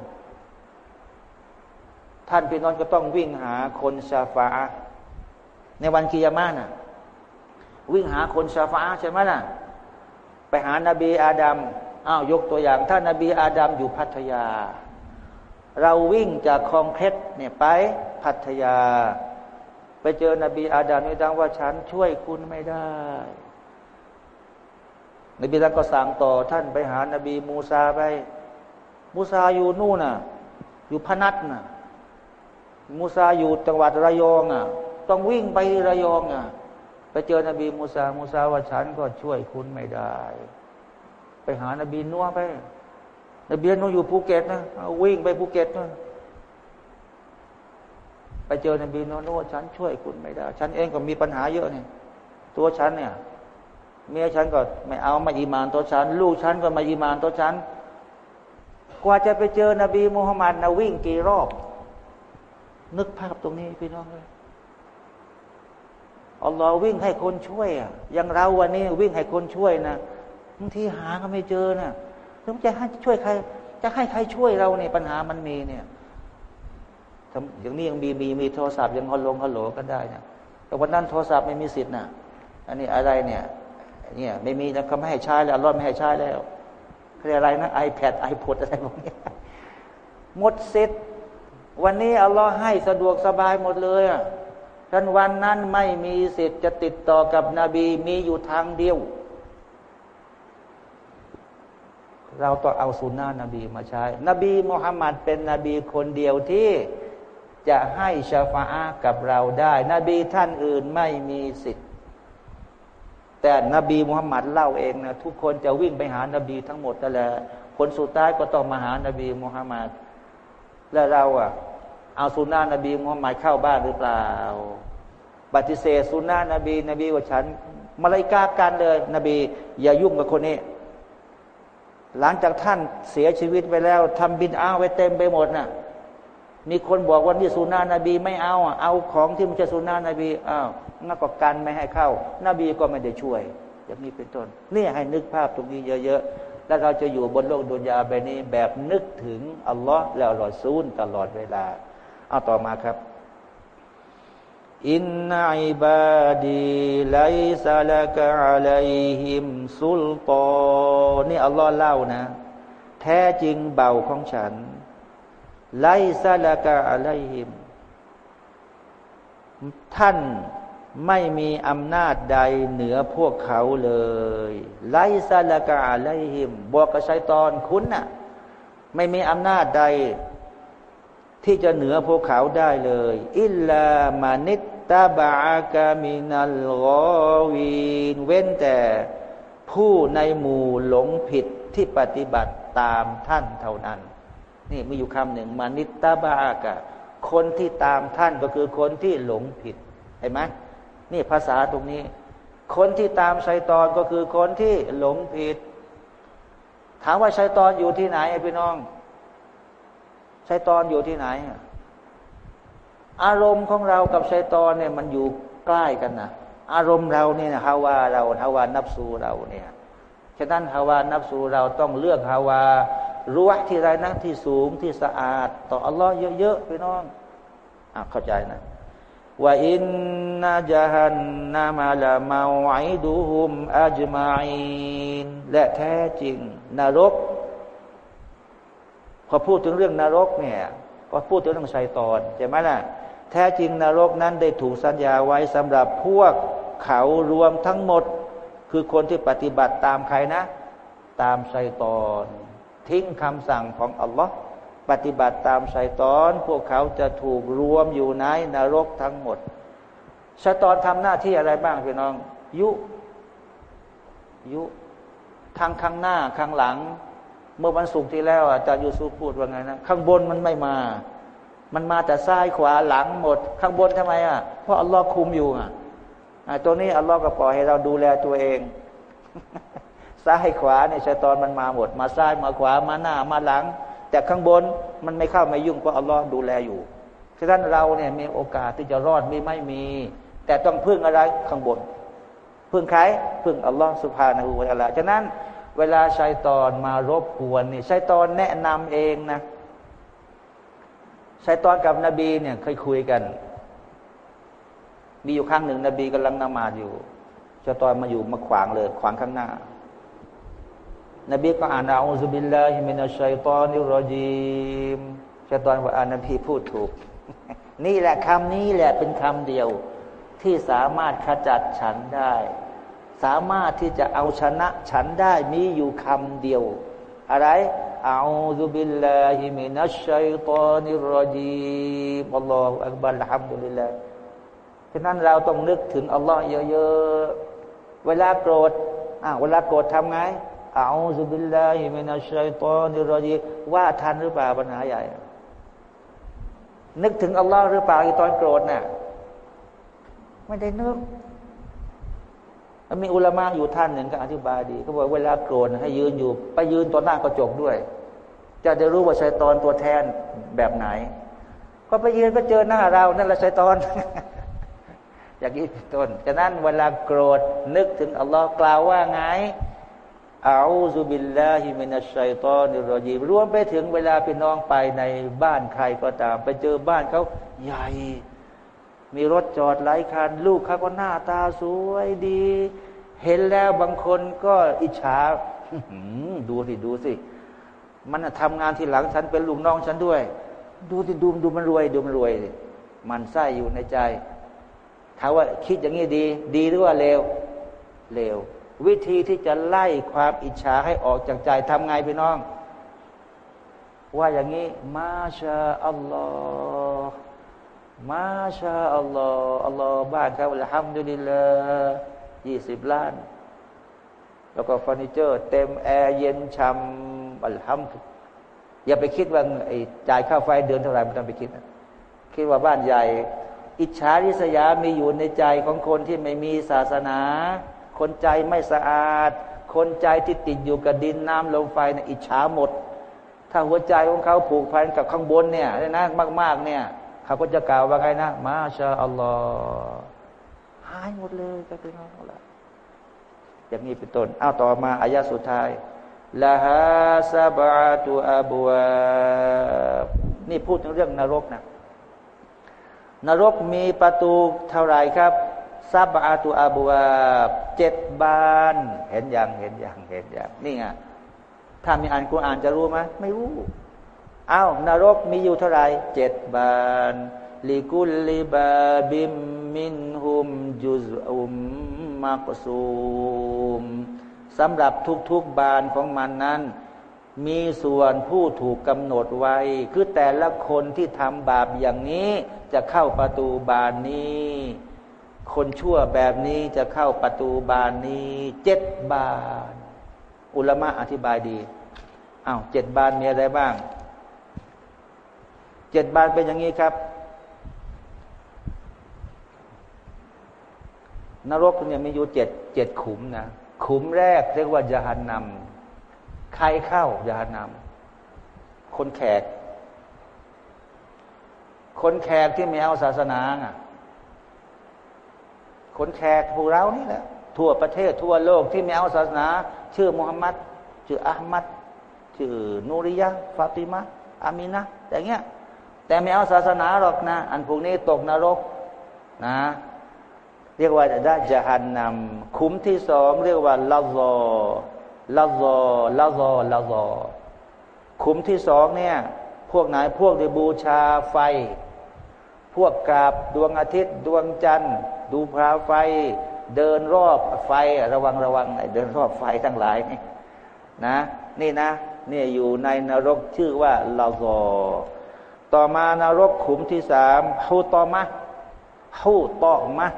ท่านพี่น้องก็ต้องวิ่งหาคนชาฟาในวันกิยามาน่ะวิ่งหาคนชาฟาใช่ไหมล่ะ ไปหานาบีอาดัม อ้าวยกตัวอย่างท่านนาบีอาดัมอยู่พัทยา เราวิ่งจากคลองเพชรเนี่ยไปพัทยา ไปเจอนบีอาดัมนี่ดังว่าฉันช่วยคุณไม่ได้ นบีท่านก็สั่งต่อท่านไปหานาบีมูซาไป มูซาอยู่นู่นน่ะ อยู่พนัสน่ะ มูซาอยู่จังหวัดระยองอะ ต้องวิ่งไประยองอะ ไปเจอนบีมูซา มูซาว่าฉันก็ช่วยคุณไม่ได้ หานบีนัวไปนบีนัวอยู่ภูเก็ตนะวิ่งไปภูเก็ตนะไปเจอนบีนัวนัวฉันช่วยคุณไม่ได้ ฉันเองก็มีปัญหาเยอะเนี่ย ตัวฉันเนี่ยเมียฉันก็ไม่เอามาอีมานตัวฉัน ลูกฉันก็มาอีมานตัวฉัน กว่าจะไปเจอนบีมุฮัมมัดนะวิ่งกี่รอบ นึกภาพตรงนี้พี่น้องเลยอัลลอฮ์วิ่งให้คนช่วยอะอย่างเราวันนี้วิ่งให้คนช่วยนะ บางทีหาก็ไม่เจอนะแล้วจะให้ช่วยใคร จะให้ใครช่วยเราเนี่ยปัญหามันมีเนี่ยอย่างนี้ยังมีมีมีโทรศัพท์ยังฮอลลงฮัลโหลกันได้นะแต่วันนั้นโทรศัพท์ไม่มีสิทธิ์นะอันนี้อะไรเนี่ยเนี่ยไม่มีนะเขาไม่ให้ใช้แล้วรอดไม่ให้ใช้แล้วเรียกอะไรนะ iPad iPod อะไรพวกนี้หมดสิทธิ์วันนี้อัลลอฮ์ให้สะดวกสบายหมดเลยอะท่านวันนั้นไม่มีสิทธิ์จะติดต่อกับนบีมีอยู่ทางเดียว เราต้องเอาสุนนะนบีมาใช้ นบีมุฮัมมัดเป็นนบีคนเดียวที่จะให้ชาฟาอากับเราได้ นบีท่านอื่นไม่มีสิทธิ์ แต่นบีมุฮัมมัดเล่าเองนะทุกคนจะวิ่งไปหานบีทั้งหมดนั่นแหละคนสุดท้ายก็ต้องมาหานบีมุฮัมมัดแล้วเราอะ เอาสุนนะนบีมุฮัมมัดเข้าบ้านหรือเปล่า ปฏิเสธสุนนะนบี นบีว่าฉันมาลายกาการเลย นบี อย่ายุ่งกับคนนี้ หลังจากท่านเสียชีวิตไปแล้วทำบินอ้าวไว้เต็มไปหมดนะ่ะมีคนบอกว่านี่สุนานะนบีไม่เอาเอาของที่มันจะสุนานะนบีอ้าวงั้นก็กันไม่ให้เข้า นบีก็ไม่ได้ช่วยอย่างนี้เป็นต้นนี่ให้นึกภาพตรงนี้เยอะๆ แล้วเราจะอยู่บนโลกดุนยาแบบนี้แบบนึกถึงอัลลอฮ์แล้วรอซูลตลอดเวลา เอาต่อมาครับ อินนัยบาดีไลซาลกะอะลัยฮิมสุลตอนี่อัลลอฮ์เล่านะ แท้จริงเบาของฉันไลซาลกะอะลัยฮิม ท่านไม่มีอำนาจใดเหนือพวกเขาเลย ไลซาลกะอะลัยฮิม บอกกับชัยตอนคุณน่ะ ไม่มีอำนาจใดที่จะเหนือพวกเขาได้เลย อิลลามานิต ตาบากามินัลกอวีนเว้นแต่ผู้ในหมู่หลงผิดที่ปฏิบัติตามท่านเท่านั้น นี่มีอยู่คำหนึ่งมานิตตาบากะ คนที่ตามท่านก็คือคนที่หลงผิดเห็นไหมนี่ภาษาตรงนี้ คนที่ตามชัยตอนก็คือคนที่หลงผิด ถามว่าชัยตอนอยู่ที่ไหนไอ้พี่น้องชัยตอนอยู่ที่ไหน อารมณ์ของเรากับชัยตอนเนี่ยมันอยู่ใกล้กันนะอารมณ์เราเนี่ยฮาวาเราฮาวานับสูเราเนี่ยฉะนั้นฮาวานับสูเราต้องเลือกฮาวารู้วที่ไรนั่งที่สูงที่สะอาด ต่ออัลลอฮ์เยอะๆพี่น้องอะเข้าใจนะว่าอินนาจฮันนามาลามาไวดูฮุมอัจมาอินและแท้จริงนรก พอพูดถึงเรื่องนรกเนี่ย ก็พูดถึงเรื่องชัยตอนใช่ไหมล่ะ แท้จริงนรกนั้นได้ถูกสัญญาไว้สำหรับพวกเขารวมทั้งหมด คือคนที่ปฏิบัติตามใครนะ ตามชัยตอน ทิ้งคำสั่งของอัลลอฮ์ปฏิบัติตามชัยตอน พวกเขาจะถูกรวมอยู่ในนรกทั้งหมดชัยตอนทำหน้าที่อะไรบ้างพี่น้อง ยุ ยุทางข้างหน้าข้างหลัง เมื่อวันศุกร์ที่แล้วอาจารย์ยูซูพูดว่าไงนะข้างบนมันไม่มา มันมาแต่ซ้ายขวาหลังหมด ข้างบนทำไมอะเพราะอัลลอฮ์คุมอยู่อะตัวนี้อัลลอฮ์ก็ปล่อยให้เราดูแลตัวเองซ้ายขวาเนี่ยชัยตอนมันมาหมด มาซ้ายมาขวามาหน้ามาหลัง แต่ข้างบนมันไม่เข้าไม่ยุ่งเพราะอัลลอฮ์ดูแลอยู่ฉะนั้นเราเนี่ยมีโอกาสที่จะรอดมีไม่มี แต่ต้องพึ่งอะไรข้างบน พึ่งใครพึ่งอัลลอฮ์สุภาณหูวะลาฉะนั้น เวลาชัยตอนมารบกวนเนี่ยชัยตอนแนะนำเองนะ ชัยตอนกับนบีเนี่ยเคยคุยกัน มีอยู่ครั้งหนึ่ง นบีกำลังนมาดอยู่ชัยตอนมาอยู่มาขวางเลย ขวางข้างหน้า นบีก็อ่านأعوذ بالله من الشيطان الرجيم ชัยตอนว่าอานบีพูดถูก นี่แหละคำนี้แหละเป็นคำเดียว ที่สามารถขจัดฉันได้ สามารถที่จะเอาชนะฉันได้มีอยู่คำเดียว อะไร أعوذ بالله من الشيطان الرجيم الله أكبر الحمد لله ฉะนั้นเราต้องนึกถึงอัลลอฮ์เยอะๆ เวลาโกรธอ่าเวลาโกรธทำไงอาซุบิลลาฮิมินัชชัยตอนิรจีว่าทันหรือเปล่าปัญหาใหญ่ นึกถึงอัลลอฮ์หรือเปล่าตอนโกรธน่ะ ไม่ได้นึก มีอุลามะอยู่ท่านหนึ่งก็อธิบายดีเขาบอกเวลาโกรธให้ยืนอยู่ ไปยืนต่อหน้ากระจกด้วย จะจะรู้ว่าชัยตอนตัวแทนแบบไหน ก็ไปยืนก็เจอหน้าเรานั่นแหละชัยตอน อย่างนี้ต้นฉะนั้นเวลาโกรธนึกถึงอัลลอฮ์กล่าวว่าไงอาอูซุบิลลาฮิมินัชชัยตอนิรจีรวมไปถึงเวลาพี่น้องไปในบ้านใครก็ตาม ไปเจอบ้านเขาใหญ่ มีรถจอดหลายคัน ลูกเขาก็หน้าตาสวยดี เห็นแล้วบางคนก็อิจฉาดูสิดูสิ มันทำงานทีหลังฉันเป็นลูกน้องฉันด้วย ดูสิดูดูมันรวย ดูมันรวยมันไส้อยู่ในใจถามว่าคิดอย่างนี้ดี ดีหรือว่าเลวเลววิธีที่จะไล่ความอิจฉาให้ออกจากใจทำไงพี่น้อง ว่าอย่างนี้ มาชาอัลลอฮ มาชาอัลลอฮ์อัลลอฮ์บ้านเขาละฮัมดุลิลละยี่สิบล้าน แล้วก็เฟอร์นิเจอร์ เต็มแอร์เย็นชำอัลฮัมดุอย่าไปคิดว่าไอ้จ่ายค่าไฟเดือนเท่าไหร่ไม่ต้องไปคิดนะคิดว่าบ้านใหญ่ อิจฉาริษยามีอยู่ในใจของคนที่ไม่มีศาสนา คนใจไม่สะอาด คนใจที่ติดอยู่กับดินน้ำลมไฟนะอิจฉาหมด ถ้าหัวใจของเขาผูกพันกับข้างบนเนี่ยนะมาก ๆ เนี่ย เขาก็จะกล่าวว่าไงนะ มาชาอัลลอฮ์หายหมดเลยก็เป็นน้องละอย่างนี้เป็นต้นอ้าวต่อมาอายะสุดท้ายละฮาซาบะตุอับวานี่พูดถึงเรื่องนรกนะนรกมีประตูเท่าไรครับซับอาตูอาบัวเจ็ดบาน เห็นอย่างเห็นอย่างเห็นอย่างนี่ไงถ้ามีอ่านกุรอานจะรู้ไหมไม่รู้ อ้าวนรกมีอยู่เท่าไรเจ็ดบานลิกุลลิบาบิมมินหุมจุซอุมมักซูมสำหรับทุกๆบานของมันนั้น มีส่วนผู้ถูกกำหนดไว้ คือแต่ละคนที่ทำบาปอย่างนี้จะเข้าประตูบานนี้ คนชั่วแบบนี้จะเข้าประตูบานนี้เจ็ดบาน อุลมะอธิบายดีอา้าวเจ็ดบานมีอะไรบ้าง เจ็ดบานเป็นอย่างนี้ครับ นรกเนี่ยมีอยู่เจ็ดเจ็ดขุมนะขุมแรกเรียกว่าจหันนำใครเข้าจหันนำคนแขก คนแขกที่ไม่เอาศาสนาอะคนแขกพวกเรานี่แหละทั่วประเทศทั่วโลกที่ไม่เอาศาสนา ชื่อมุฮัมมัดชื่ออัลมัดชื่อนูริยะฟาติมะอามินะแต่เงี้ย แต่ไม่เอาศาสนาหรอกนะ อันพวกนี้ตกนรกนะ เรียกว่าได้จหันนำคุ้มที่สองเรียกว่าลาซอลาซอลาซอลาซอคุ้มที่สองเนี่ย พวกไหนพวกที่บูชาไฟ พวกกราบดวงอาทิตย์ดวงจันทร์ ดูพระไฟ เดินรอบไฟระวังระวังเดินรอบไฟทั้งหลายนะนี่นะ เนี่ยอยู่ในนรกชื่อว่าลาซอ ต่อมานรกขุมที่สามฮูตอมะฮูตอมะ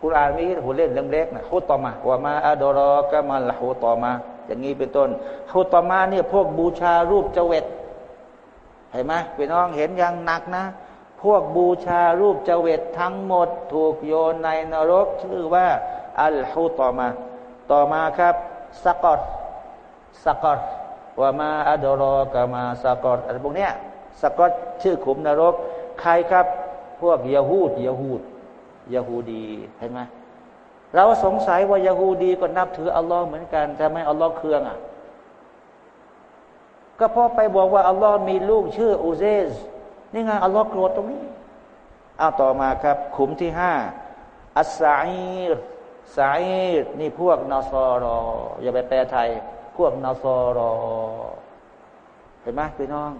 กุรอานมีหัวเล่นเล็กๆนะฮุตอมาว่ามาอดรอกะมาละฮุตอมาอย่างนี้เป็นต้นฮุตอมาเนี่ยพวกบูชารูปเจวิตเห็นไหมพี่น้องเห็นอย่างหนักนะ พวกบูชารูปเจวิตทั้งหมดถูกโยนในนรก ชื่อว่าอัลฮุตอมาต่อมาครับสกอตสกอตว่ามาอดรอกะมาสกอตอะไรพวกเนี้ย สกอตชื่อขุมนรก ใครครับ พวกยาฮูดยาฮูดยาฮูดีเห็นไหมเราสงสัยว่ายาฮูดีก็นับถืออัลลอฮ์เหมือนกันแต่ไม่อัลลอฮ์เคืองอะก็พอไปบอกว่าอัลลอฮ์มีลูกชื่ออูเซสนี่ไงอัลลอฮ์โกรธตรงนี้เอาต่อมาครับ ขุมที่ห้าอัสไซร์ไซร์นี่พวกนอซอรอ อย่าไปแปลไทย พวกนอซอรอ เห็นไหมพี่น้อง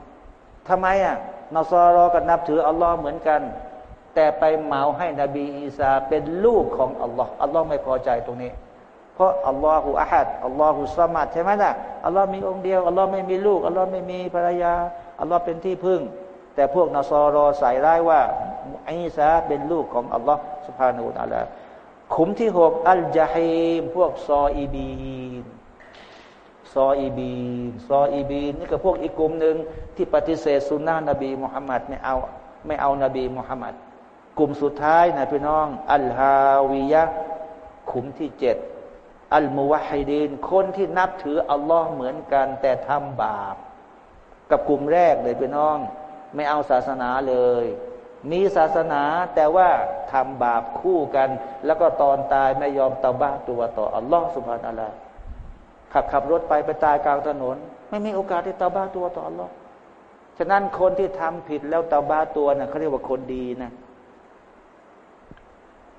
ทำไมอะนอซอรอกับนับถืออัลลอฮ์เหมือนกัน แต่ไปเหมาให้นบีอีสาเป็นลูกของอัลลอฮ์อัลลอฮ์ไม่พอใจตรงนี้ เพราะอัลลอฮฺอาฮัดอัลลอฮฺสมัดใช่ไหมนะ่ะอัลลอฮ์มีองค์เดียวอัลลอฮ์ไม่มีลูกอัลลอฮ์ไม่มีภรรยาอัลลอฮ์เป็นที่พึ่ง แต่พวกนอซอรอใส่ร้ายว่าอีสาเป็นลูกของอัลลอฮ์สุภาโนุอัลลอฮ์ขุมที่หกอัลจาฮิมพวกซออีบีน ซออีบีนซออีบีนนี่ก็พวกอีกกลุ่มหนึ่งที่ปฏิเสธสุนนะนบีมุฮัมมัดไม่เอาไม่เอานบีมุฮัมมัดกลุ่มสุดท้ายนะพี่น้อง อัลฮาวิยะขุมที่เจ็ดอัลมุวะฮิดีนคนที่นับถืออัลลอฮ์เหมือนกัน แต่ทำบาป กับกลุ่มแรกเลยพี่น้อง ไม่เอาศาสนาเลย มีศาสนาแต่ว่าทำบาปคู่กัน แล้วก็ตอนตายไม่ยอมตาบ้าตัวต่ออัลลอฮ์สุบฮานาละ ขับขับรถไปไปตายกลางถนน ไม่มีโอกาสที่ตาบ้าตัวต่ออัลลอฮ์ฉะนั้นคนที่ทำผิดแล้วตาบ้าตัวนะ่ะเขาเรียกว่าคนดีนะ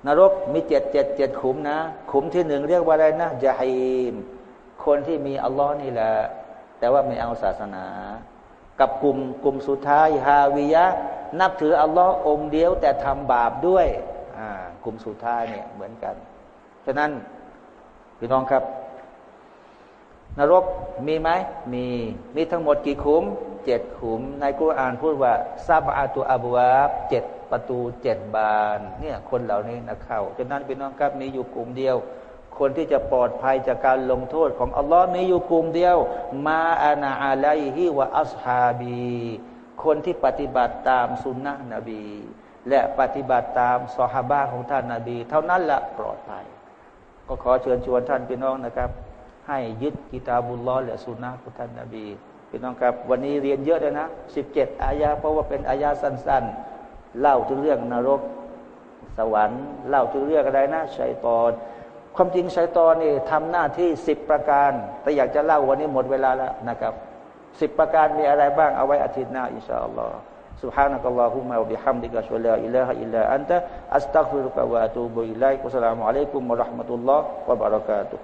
นรกมีเจ็ดเจ็ดเจ็ดขุมนะ ขุมที่หนึ่งเรียกว่าอะไรนะจะฮีมคนที่มีอัลลอฮ์นี่แหละ แต่ว่าไม่เอาศาสนา กับกลุ่มกลุ่มสุดท้ายฮาวิยะ นับถืออัลลอฮ์องเดียว แต่ทำบาปด้วยอ่ากลุ่มสุดท้ายเนี่ยเหมือนกัน ฉะนั้นพี่น้องครับ นรกมีไหมมีมีทั้งหมดกี่ขุมเจ็ดขุม ในกุรอานพูดว่าซาบอาตุอาบวาบเจ็ดประตูเจ็ดบานเนี่ยคนเหล่านี้นะเข้าฉะนั้นเป็นน้องครับมีอยู่กลุ่มเดียว คนที่จะปลอดภัยจากการลงโทษของอัลลอฮ์มีอยู่กลุ่มเดียว มาอานาอาไลฮิวะอัสฮาบี คนที่ปฏิบัติตามสุนนะนบี และปฏิบัติตามสฮาบะของท่านนาบี เท่านั้นละปลอดภัย ก็ขอเชิญชวนท่านพี่น้องนะครับ ให้ยึดกิตาบุลลอและสุนนะของท่านนาบีพี่น้องครับ วันนี้เรียนเยอะเลยนะสิบเจ็ดอายาเพราะว่าเป็นอายาสั้น ๆเล่าถึงเรื่องนรกสวรรค์ เล่าถึงเรื่องอะไรนะชัยตอน ความจริงชัยตอนนี่ทำหน้าที่สิบประการ แต่อยากจะเล่าวันนี้หมดเวลาแล้วนะครับสิบประการมีอะไรบ้างเอาไว้อาทิตย์หน้าอินชาอัลลอฮ์ سبحانك اللهم وبحمدك أشهد أن لا إله إلا أنت أستغفرك وأتوب إليك والسلام عليكم ورحمة الله وبركاته